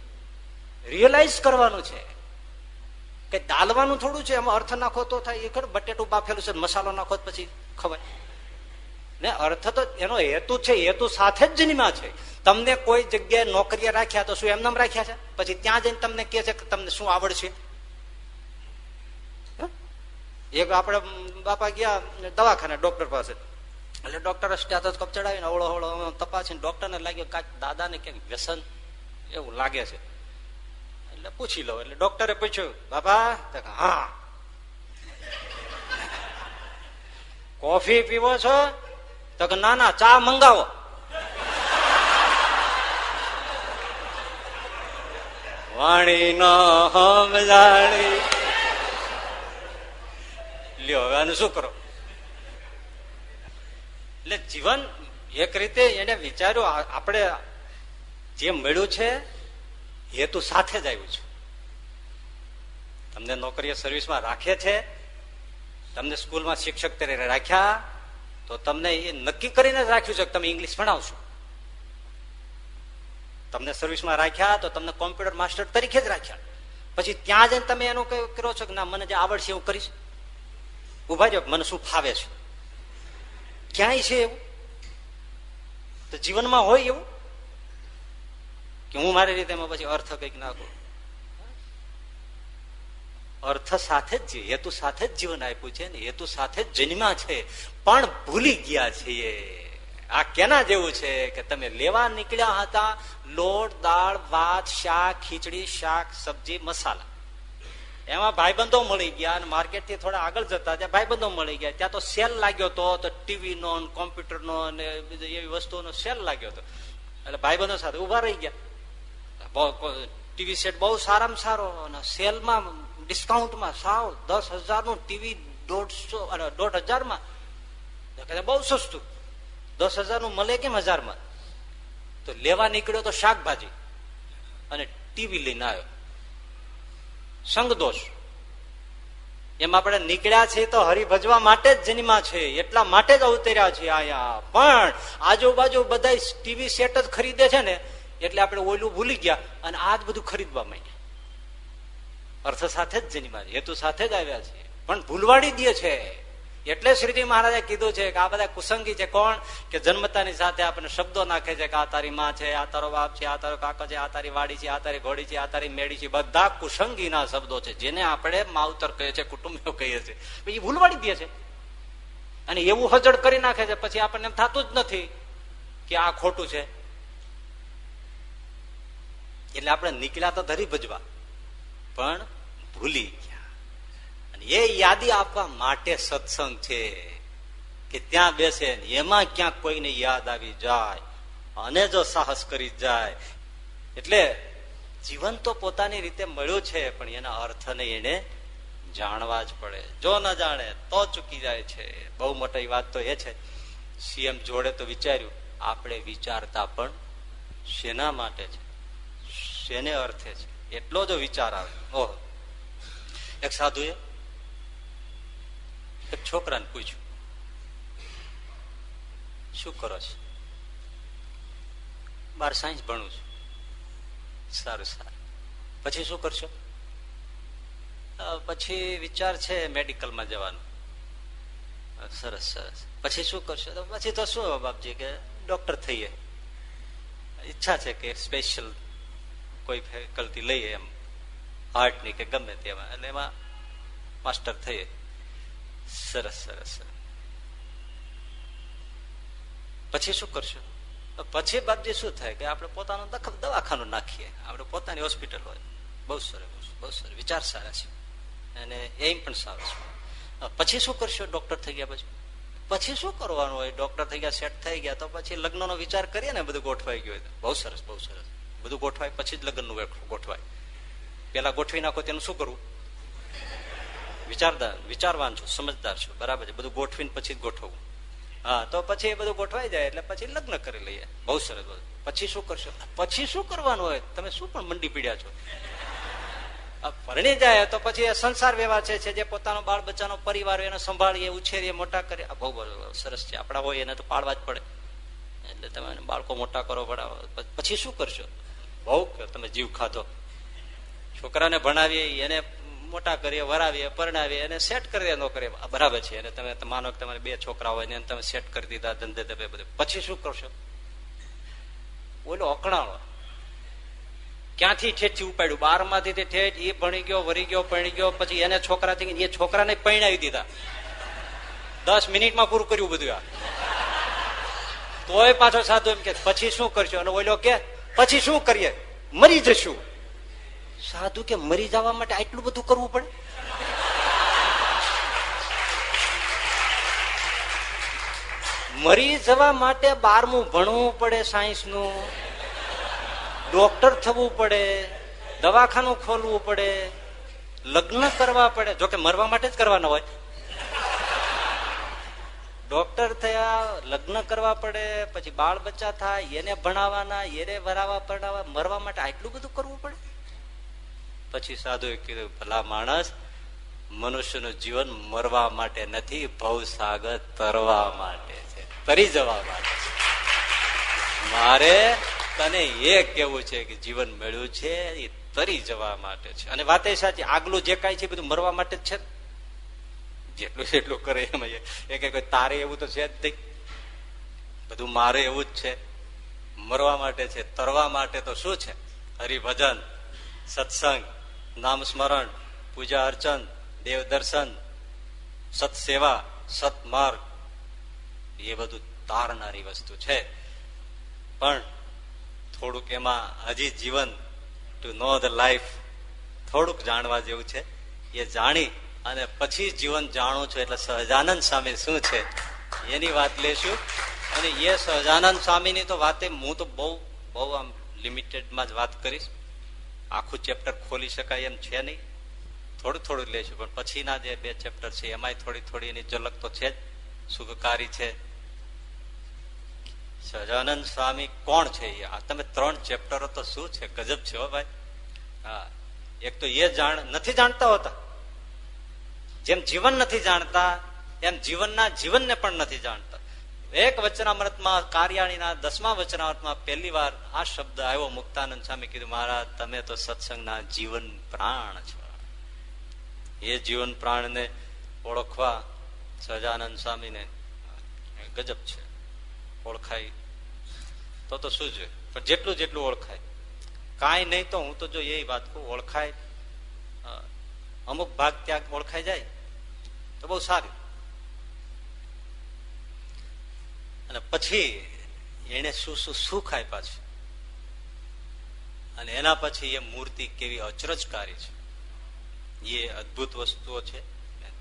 રિયલાઇઝ કરવાનું છે. કે ડાલવાનું થોડું છે, એમાં અર્થ નાખો તો થાય. એ ખરું, બટેટું બાફેલું છે, મસાલો નાખો પછી ખવાય. ને અર્થ તો એનો હેતુ છે, હેતુ સાથે જ જન્મ્યા છે. તમને કોઈ જગ્યાએ નોકરીએ રાખ્યા તો શું એમને રાખ્યા છે? પછી ત્યાં જઈને તમને કે છે કે તમને શું આવડશે? એક આપણે બાપા ગયા દવાખાને ડોક્ટર પાસે. એટલે ડોક્ટર સ્ટેથોસ્કોપ ચડાવીને અવળો અવળો તપાસીને ડોક્ટરને લાગ્યો કાંઈક દાદાને ક્યાંક વ્યસન એવું લાગે છે. એટલે પૂછી લો. એટલે ડોક્ટરે પૂછ્યું, બાપા હા. કોફી પીવો છો? તો કે, ના ના, ચા મંગાવો. વાણી નો સમજાણી લ્યો, હવે શું કરો? એટલે જીવન એક રીતે એને વિચાર્યું આપણે જે મળ્યું છે હેતુ સાથે જ આવ્યું છે. તમને નોકરીએ સર્વિસમાં રાખે છે, તમને સ્કૂલમાં શિક્ષક તરીકે રાખ્યા તો તમને એ નક્કી કરીને જ રાખ્યું છે કે તમે ઇંગ્લિશ ભણાવશો. તમને સર્વિસમાં રાખ્યા તો તમને કોમ્પ્યુટર માસ્ટર તરીકે જ રાખ્યા. પછી ત્યાં જઈને તમે એનું કરો છો કે ના, મને જે આવડશે એવું કરીશ? ઊભા જો મને શું ફાવે છે? ક્યાંય છે એવું? તો જીવનમાં હોય એવું? કે હું મારી રીતે પછી અર્થ કંઈક નાખું? અર્થ સાથે જ હેતુ સાથે જ જીવન આપ્યું છે ને હેતુ સાથે જ જન્મ્યા છે, પણ ભૂલી ગયા છીએ. આ કેના જેવું છે કે તમે લેવા નીકળ્યા હતા, લોટ, દાળ, ભાત, શાક, ખીચડી, શાક, સબ્જી, મસાલા. એમાં ભાઈબંધો મળી ગયા અને માર્કેટથી થોડા આગળ જતા ત્યાં ભાઈબંધો મળી ગયા. ત્યાં તો સેલ લાગ્યો હતો તો ટીવી નો કોમ્પ્યુટર નો અને એવી વસ્તુઓનો સેલ લાગ્યો હતો. એટલે ભાઈબંધો સાથે ઊભા રહી ગયા. ટીવી સેટ બહુ સારામાં સારો અને સેલમાં ડિસ્કાઉન્ટમાં સાવ દસ હજારનું ટીવી દોઢસો અને દોઢ હજારમાં બહુ સસ્તું. દસ હજારનું મળે કેમ હજારમાં? તો લેવા નીકળ્યો તો શાકભાજી અને ટીવી લઈને આવ્યો. સંગદોષ. એમ આપણે નીકળ્યા છીએ તો હરિભજવા માટે જ જન્મા છે. એટલા માટે જ અવતર્યા છે આયા. પણ આજુબાજુ બધા ટીવી સેટ જ ખરીદે છે ને, એટલે આપણે ઓલું ભૂલી ગયા અને આ બધું ખરીદવા માંડ્યા. અર્થ સાથે જ જન્મ્યા છે હેતુ સાથે જ આવ્યા છે પણ ભૂલવાડી દે છે. એટલે શ્રીજી મહારાજે કીધું છે કે આ બધા કુસંગી છે. કોણ? કે જન્મતાની સાથે આપણે શબ્દો નાખે છે કે આ તારી માં છે, આ તારો બાપ છે, આ તારો કાકો છે, આ તારી વાડી છે, આ તારી ઘોડી છે, આ તારી મેળી છે. બધા કુસંગીના શબ્દો છે, જેને આપણે માવતર કહીએ છીએ, કુટુંબીઓ કહીએ છીએ. એ ભૂલવાડી દે છે. અને એવું હજડ કરી નાખે છે. પછી આપણને એમ થતું જ નથી કે આ ખોટું છે. એટલે આપણે નીકળ્યા તો ધરી ભજવા. પણ ભૂલી ગયા. અને એ યાદી આપવા માટે સત્સંગ છે કે ત્યાં બેસે એમાં ક્યાંક કોઈને યાદ આવી જાય અને જો સાહસ કરી જાય. એટલે જીવન તો પોતાની રીતે મળ્યું છે, પણ એના અર્થને એને જાણવા જ પડે. જો ન જાણે તો ચૂકી જાય છે. બહુ મોટી વાત તો એ છે. સીએમ જોડે તો વિચાર્યું, આપણે વિચારતા પણ શેના માટે છે? શેને અર્થે છે? એટલો જો વિચાર આવે ઓહો. એક સાધુએ એક છોકરાને પૂછ્યું, શું કરો છો? બાર સાયન્સ ભણું છું. સારું સારું. પછી શું કરશો? પછી વિચાર છે મેડિકલમાં જવાનો. સરસ સરસ. પછી શું કરશો? પછી તો શું, બાપજી, કે ડોક્ટર થઈએ. ઈચ્છા છે કે સ્પેશિયલ કોઈ ફેકલ્ટી લઈએ એમ. આર્ટની કે ગમે તેમાં એટલે એમાં માસ્ટર થઈએ. સરસ સરસ પછી શું કરશો? પછી બાપજી શું થાય કે આપણે પોતાનું દખલ દવાખાનું નાખીએ. આપણે પોતાની હોસ્પિટલ હોય. બહુ સરસ બહુ સરસ વિચાર સારા છે. અને એમ પણ સારું છે. પછી શું કરશો? ડોક્ટર થઈ ગયા પછી? પછી શું કરવાનું હોય? ડોક્ટર થઈ ગયા, સેટ થઈ ગયા, તો પછી લગ્નનો વિચાર કરીએ ને, બધું ગોઠવાઈ ગયું બહુ સરસ બહુ સરસ. બધું ગોઠવાય, પછી જ લગ્નનું ગોઠવાય. પેલા ગોઠવી નાખો તેનું શું કરવું વિચારદાર, વિચારવાન છું, સમજદાર છું. બરાબર છે? બધું ગોઠવીને પછી ગોઠવવું હા, તો પછી એ બધું ગોઠવાઈ જાય એટલે પછી લગ્ન કરી લઈએ. બહુ સરસ પછી શું કરશો? પછી શું કરવાનું હોય? તમે શું પણ મંડી પીડ્યા છો? પરણી જાય તો પછી એ સંસાર વ્યવહાર છે જે પોતાનો બાળ બચ્ચાનો પરિવાર એને સંભાળીએ, ઉછેરીએ, મોટા કરીએ. બહુ સરસ છે. આપણા હોય એને તો પાડવા જ પડે. એટલે તમે બાળકો મોટા કરો પડાવો પછી શું કરશો? બહુ તમે જીવ ખાધો. છોકરાને ભણાવીએ, એને મોટા કરીએ, વરાવીએ, પરણાવીએ, એને સેટ કરીએ નોકરી બરાબર છે. અને તમે માનો કે તમારે બે છોકરા હોય ને તમે સેટ કરી દીધા, ધંધે ધબે બધું. પછી શું કરશો? ઓલો અકળાણો. ક્યાંથી ઠેઠથી ઉપાડ્યું? બારમાંથી ઠેઠ, એ ભણી ગયો, વરી ગયો, પરણી ગયો, પછી એને છોકરાથી એ છોકરાને પરણાવી દીધા. દસ મિનિટમાં પૂરું કર્યું બધું આ. તોય પાછો સાધુ એમ કે, પછી શું કરશો? અને ઓલો કે, પછી શું કરીએ? મરી જશું. સાધુ કે મરી જવા માટે આટલું બધું કરવું પડે? મરી જવા માટે બારમું ભણવું પડે સાયન્સનું ડોક્ટર થવું પડે, દવાખાનું ખોલવું પડે, લગ્ન કરવા પડે. જોકે મરવા માટે જ કરવાના હોય. ડોક્ટર થયા, લગ્ન કરવા પડે, પછી બાળ બચ્ચા થાય, એને ભણાવવાના, એને ભરાવા ભણાવવા મરવા માટે આટલું બધું કરવું પડે? પછી સાધુએ કીધું, ભલા માણસ મનુષ્યનું જીવન મરવા માટે નથી, ભવસાગર તરવા માટે છે. તરી જવા માટે મારે તને એ કેવું છે કે જીવન મળ્યું છે, એ તરી જવા માટે છે. અને વાત એ સાચી, આગલું જે કાંઈ છે બધું મરવા માટે જ છે જેટલું જેટલું કરે એમ એ. કે તારે એવું તો છે જ નહીં. બધું મારે એવું જ છે. મરવા માટે છે, તરવા માટે તો શું છે? હરિભજન, સત્સંગ નામ સ્મરણ, પૂજા અર્ચન, દેવ દર્શન, સત્સેવા, સત્માર્ગ. એ બધું તારનારી વસ્તુ છે. પણ થોડુંક એમાં હજી જીવન ટુ નો ધ લાઈફ થોડુંક જાણવા જેવું છે. એ જાણી અને પછી જીવન જાણું છું એટલે સહજાનંદ સ્વામી શું છે? એની વાત લેશું. અને એ સહજાનંદ સ્વામીની તો વાતે હું તો બહુ બહુ આમ લિમિટેડમાં જ વાત કરીશ. આખું ચેપ્ટર ખોલી શકાય એમ છે નહીં. થોડું થોડું લેશું પણ પછીના જે બે ચેપ્ટર છે, એમાંય થોડી થોડી એની ઝલક તો છે જ. સુખકારી છે. સહજાનંદ સ્વામી કોણ છે આ તમે ત્રણ ચેપ્ટરો તો શું છે? ગજબ છે ભાઈ. હા, એક તો એ જાણ નથી જાણતા હોતા. જેમ જીવન નથી જાણતા, એમ જીવનના જીવનને પણ નથી જાણતા. એક વચનામૃતમાં કાર્યાણીના દસમા વચનામૃતમાં પહેલી વાર આ શબ્દ આવ્યો. મુક્તાનંદ સ્વામી કીધું, મહારાજ, તમે તો સત્સંગના જીવન પ્રાણ છો. એ જીવન પ્રાણને ઓળખવા સહજાનંદ સ્વામીને ગજબ છે. ઓળખાય તો તો શું છે? પણ જેટલું જેટલું ઓળખાય. કાંઈ નહીં તો હું તો જો એ વાત કહું, ઓળખાય અમુક ભાગ ત્યાં ઓળખાઈ જાય તો બહુ સારું. અને પછી એને શું શું સુખ આપ્યા છે? અને એના પછી એ મૂર્તિ કેવી અચરજકારી છે. એ અદભુત વસ્તુઓ છે.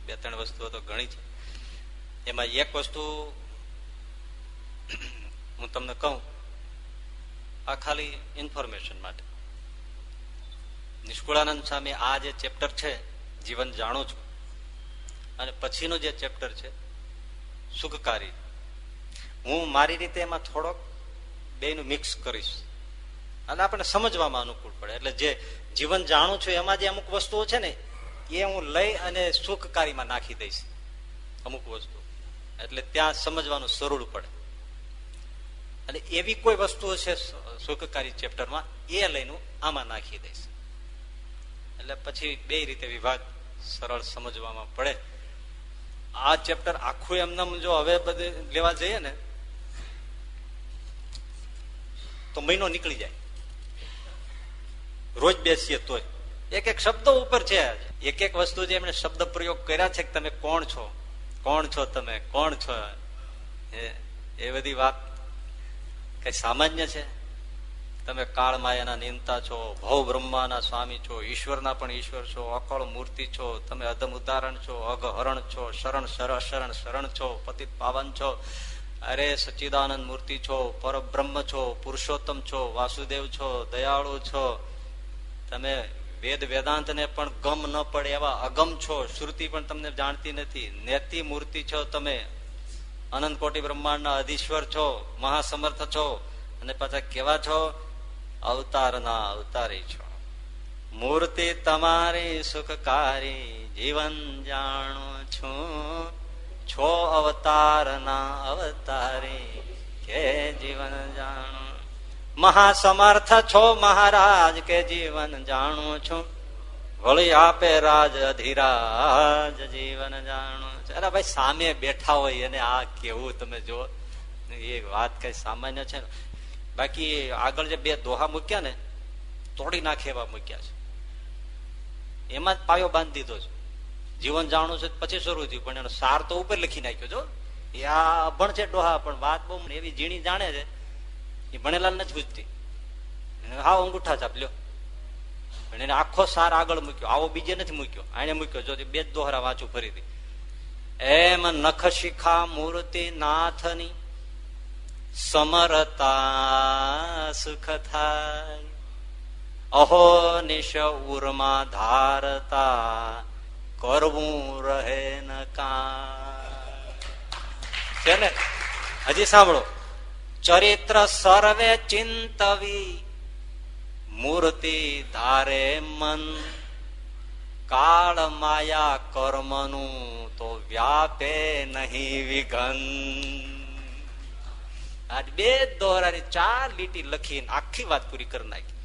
બે ત્રણ વસ્તુઓ તો ઘણી છે. એમાં એક વસ્તુ હું તમને કહું, આ ખાલી ઇન્ફોર્મેશન માટે. નિષ્કુળાનંદ સ્વામી આ જે ચેપ્ટર છે, જીવન જાણું છું. અને પછીનું જે ચેપ્ટર છે, સુખકારી. હું મારી રીતે એમાં થોડોક બેનું મિક્સ કરીશ. અને આપણે સમજવામાં અનુકૂળ પડે. એટલે જે જીવન જાણું છું, એમાં જે અમુક વસ્તુઓ છે ને, એ હું લઈ અને સુખકારીમાં નાખી દઈશ. અમુક વસ્તુ. એટલે ત્યાં સમજવાનું સરળ પડે. અને એવી કોઈ વસ્તુઓ છે સુખકારી ચેપ્ટરમાં, એ લઈને આમાં નાખી દઈશ. એટલે પછી બે રીતે વિભાગ સરળ સમજવામાં પડે. આ ચેપ્ટર આખું એમને જો હવે બધે લેવા જઈએ ને તો મહિનો નીકળી જાય. રોજ બેસીએ તોય. એક એક શબ્દો ઉપર છે. એક એક વસ્તુ જે એમણે શબ્દ પ્રયોગ કર્યા છે કે તમે કોણ છો? કોણ છો તમે? કોણ છો? એ બધી વાત કઈ સામાન્ય છે? તમે કાળ માયાના નિંતા છો ભવ બ્રહ્માના સ્વામી છો, ઈશ્વરના પણ ઈશ્વર છો, અકળ મૂર્તિ છો, તમે અધમ ઉદાહરણ છો, અઘહરણ છો, શરણ શરણ શરણ છો, પતિત પાવન છો. અરે સચ્ચિદાનંદ મૂર્તિ છો, પરબ્રહ્મ છો, પુરુષોત્તમ છો, વાસુદેવ છો, દયાળુ છો. તમે વેદ વેદાંત ને પણ ગમ ન પડે એવા અગમ છો. શ્રુતિ પણ તમને જાણતી નથી. નેતિ મૂર્તિ છો તમે. અનંત કોટી બ્રહ્માંડના અધીશ્વર છો, મહાસમર્થ છો. અને પાછા કેવા છો? અવતારના અવતારી છો. મૂર્તિ તમારી સુખકારી જીવન જાણો છું. છો અવતારના અવતારી કે જીવન જાણું? મહાસમર્થ છો મહારાજ કે જીવન જાણું છું? વળી આપે રાજ અધિરાજ જીવન જાણું અરે ભાઈ, સામે બેઠા હોય એને આ કેવું તમે જો એ વાત કઈ સામાન્ય છે. બાકી આગળ જે બે દોહા મૂક્યા ને, તોડી નાખે એવા મૂક્યા છે. એમાં જ પાયો બાંધી દીધો છે. જીવન જાણું છે પછી શરૂ થયું. પણ એનો સાર તો ઉપર લખી નાખ્યો જો એ આ અભણ છે ડોહા, પણ વાત બહુ એવી ઝીણી જાણે છે, એ ભણેલાલ નથી પૂછતી. હા અંગૂઠા ચાપ લ્યો. પણ એને આખો સાર આગળ મૂક્યો. આવો બીજે નથી મૂક્યો. આને મૂક્યો. જો બે દોહરા વાંચું ફરીથી. એમ નખ શિખા મૂર્તિ નાથની સમરતા સુખ થાય. અહો નિશ ઉર્મા ધારતા કરવું રહે ન છે ને? હજી સાંભળો. ચરિત્ર સર્વે ચિંતવી, મૂર્તિ ધારે મન. કાળ માયા કર્મનું તો વ્યાપે નહીં વિઘન. આજ બે દોરાની ચાર લીટી લખીને આખી વાત પૂરી કરી નાખી.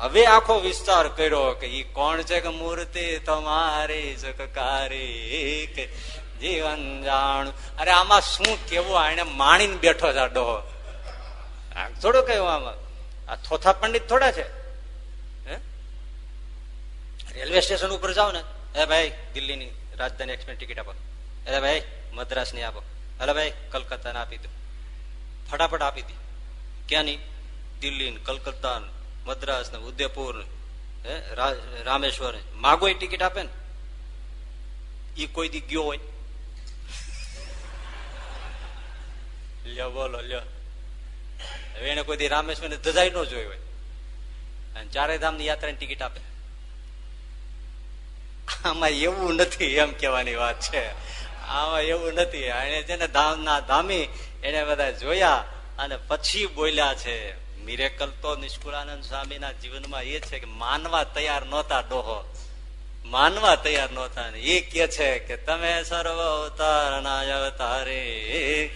હવે આખો વિસ્તાર કર્યો કે ઈ કોણ છે કે મૂર્તિ? તમારી જગકારી જીવન જાણું. અરે આમાં શું કેવું? એને માણીને બેઠો છે ડોહો. થોડું કહ્યું આમાં. આ થોથા પંડિત થોડા છે. રેલવે સ્ટેશન ઉપર જાઓ ને. એ ભાઈ, દિલ્હીની રાજધાની એક્સપ્રેસ ટિકિટ આપો. અરે ભાઈ મદ્રાસની આપો. અરે ભાઈ કલકત્તા આપી દો. ફટાફટ આપી દી. ક્યાંની? દિલ્હી કલકત્તા મદ્રાસ ને ઉદયપુર રામેશ્વર માગો ટિકિટ આપે ને? ઈ કોઈ દી ગયો હોય. લ્યો, બોલો, લ્યો. હવે એને કોઈ દી રામેશ્વર ને ધજાઈ ન જોઈ હોય. અને ચારે ધામની યાત્રાની ટિકિટ આપે. આમાં એવું નથી એમ કેવાની વાત છે. આમાં એવું નથી. એને છે ને ધામ ના ધામી એને બધા જોયા અને પછી બોલ્યા છે. મિરેકલ તો નિષ્કુળાનંદ સ્વામીના જીવનમાં એ છે કે માનવા તૈયાર નહોતા ડોહો. માનવા તૈયાર નહોતા એ કે છે કે તમે સર્વ અવતારના અવતારે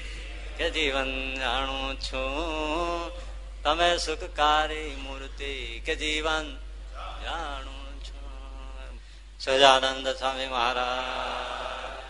કે જીવન જાણું છું. તમે સુખકારી મૂર્તિ કે જીવન જાણું છું. સજાનંદ સ્વામી મહારાજ.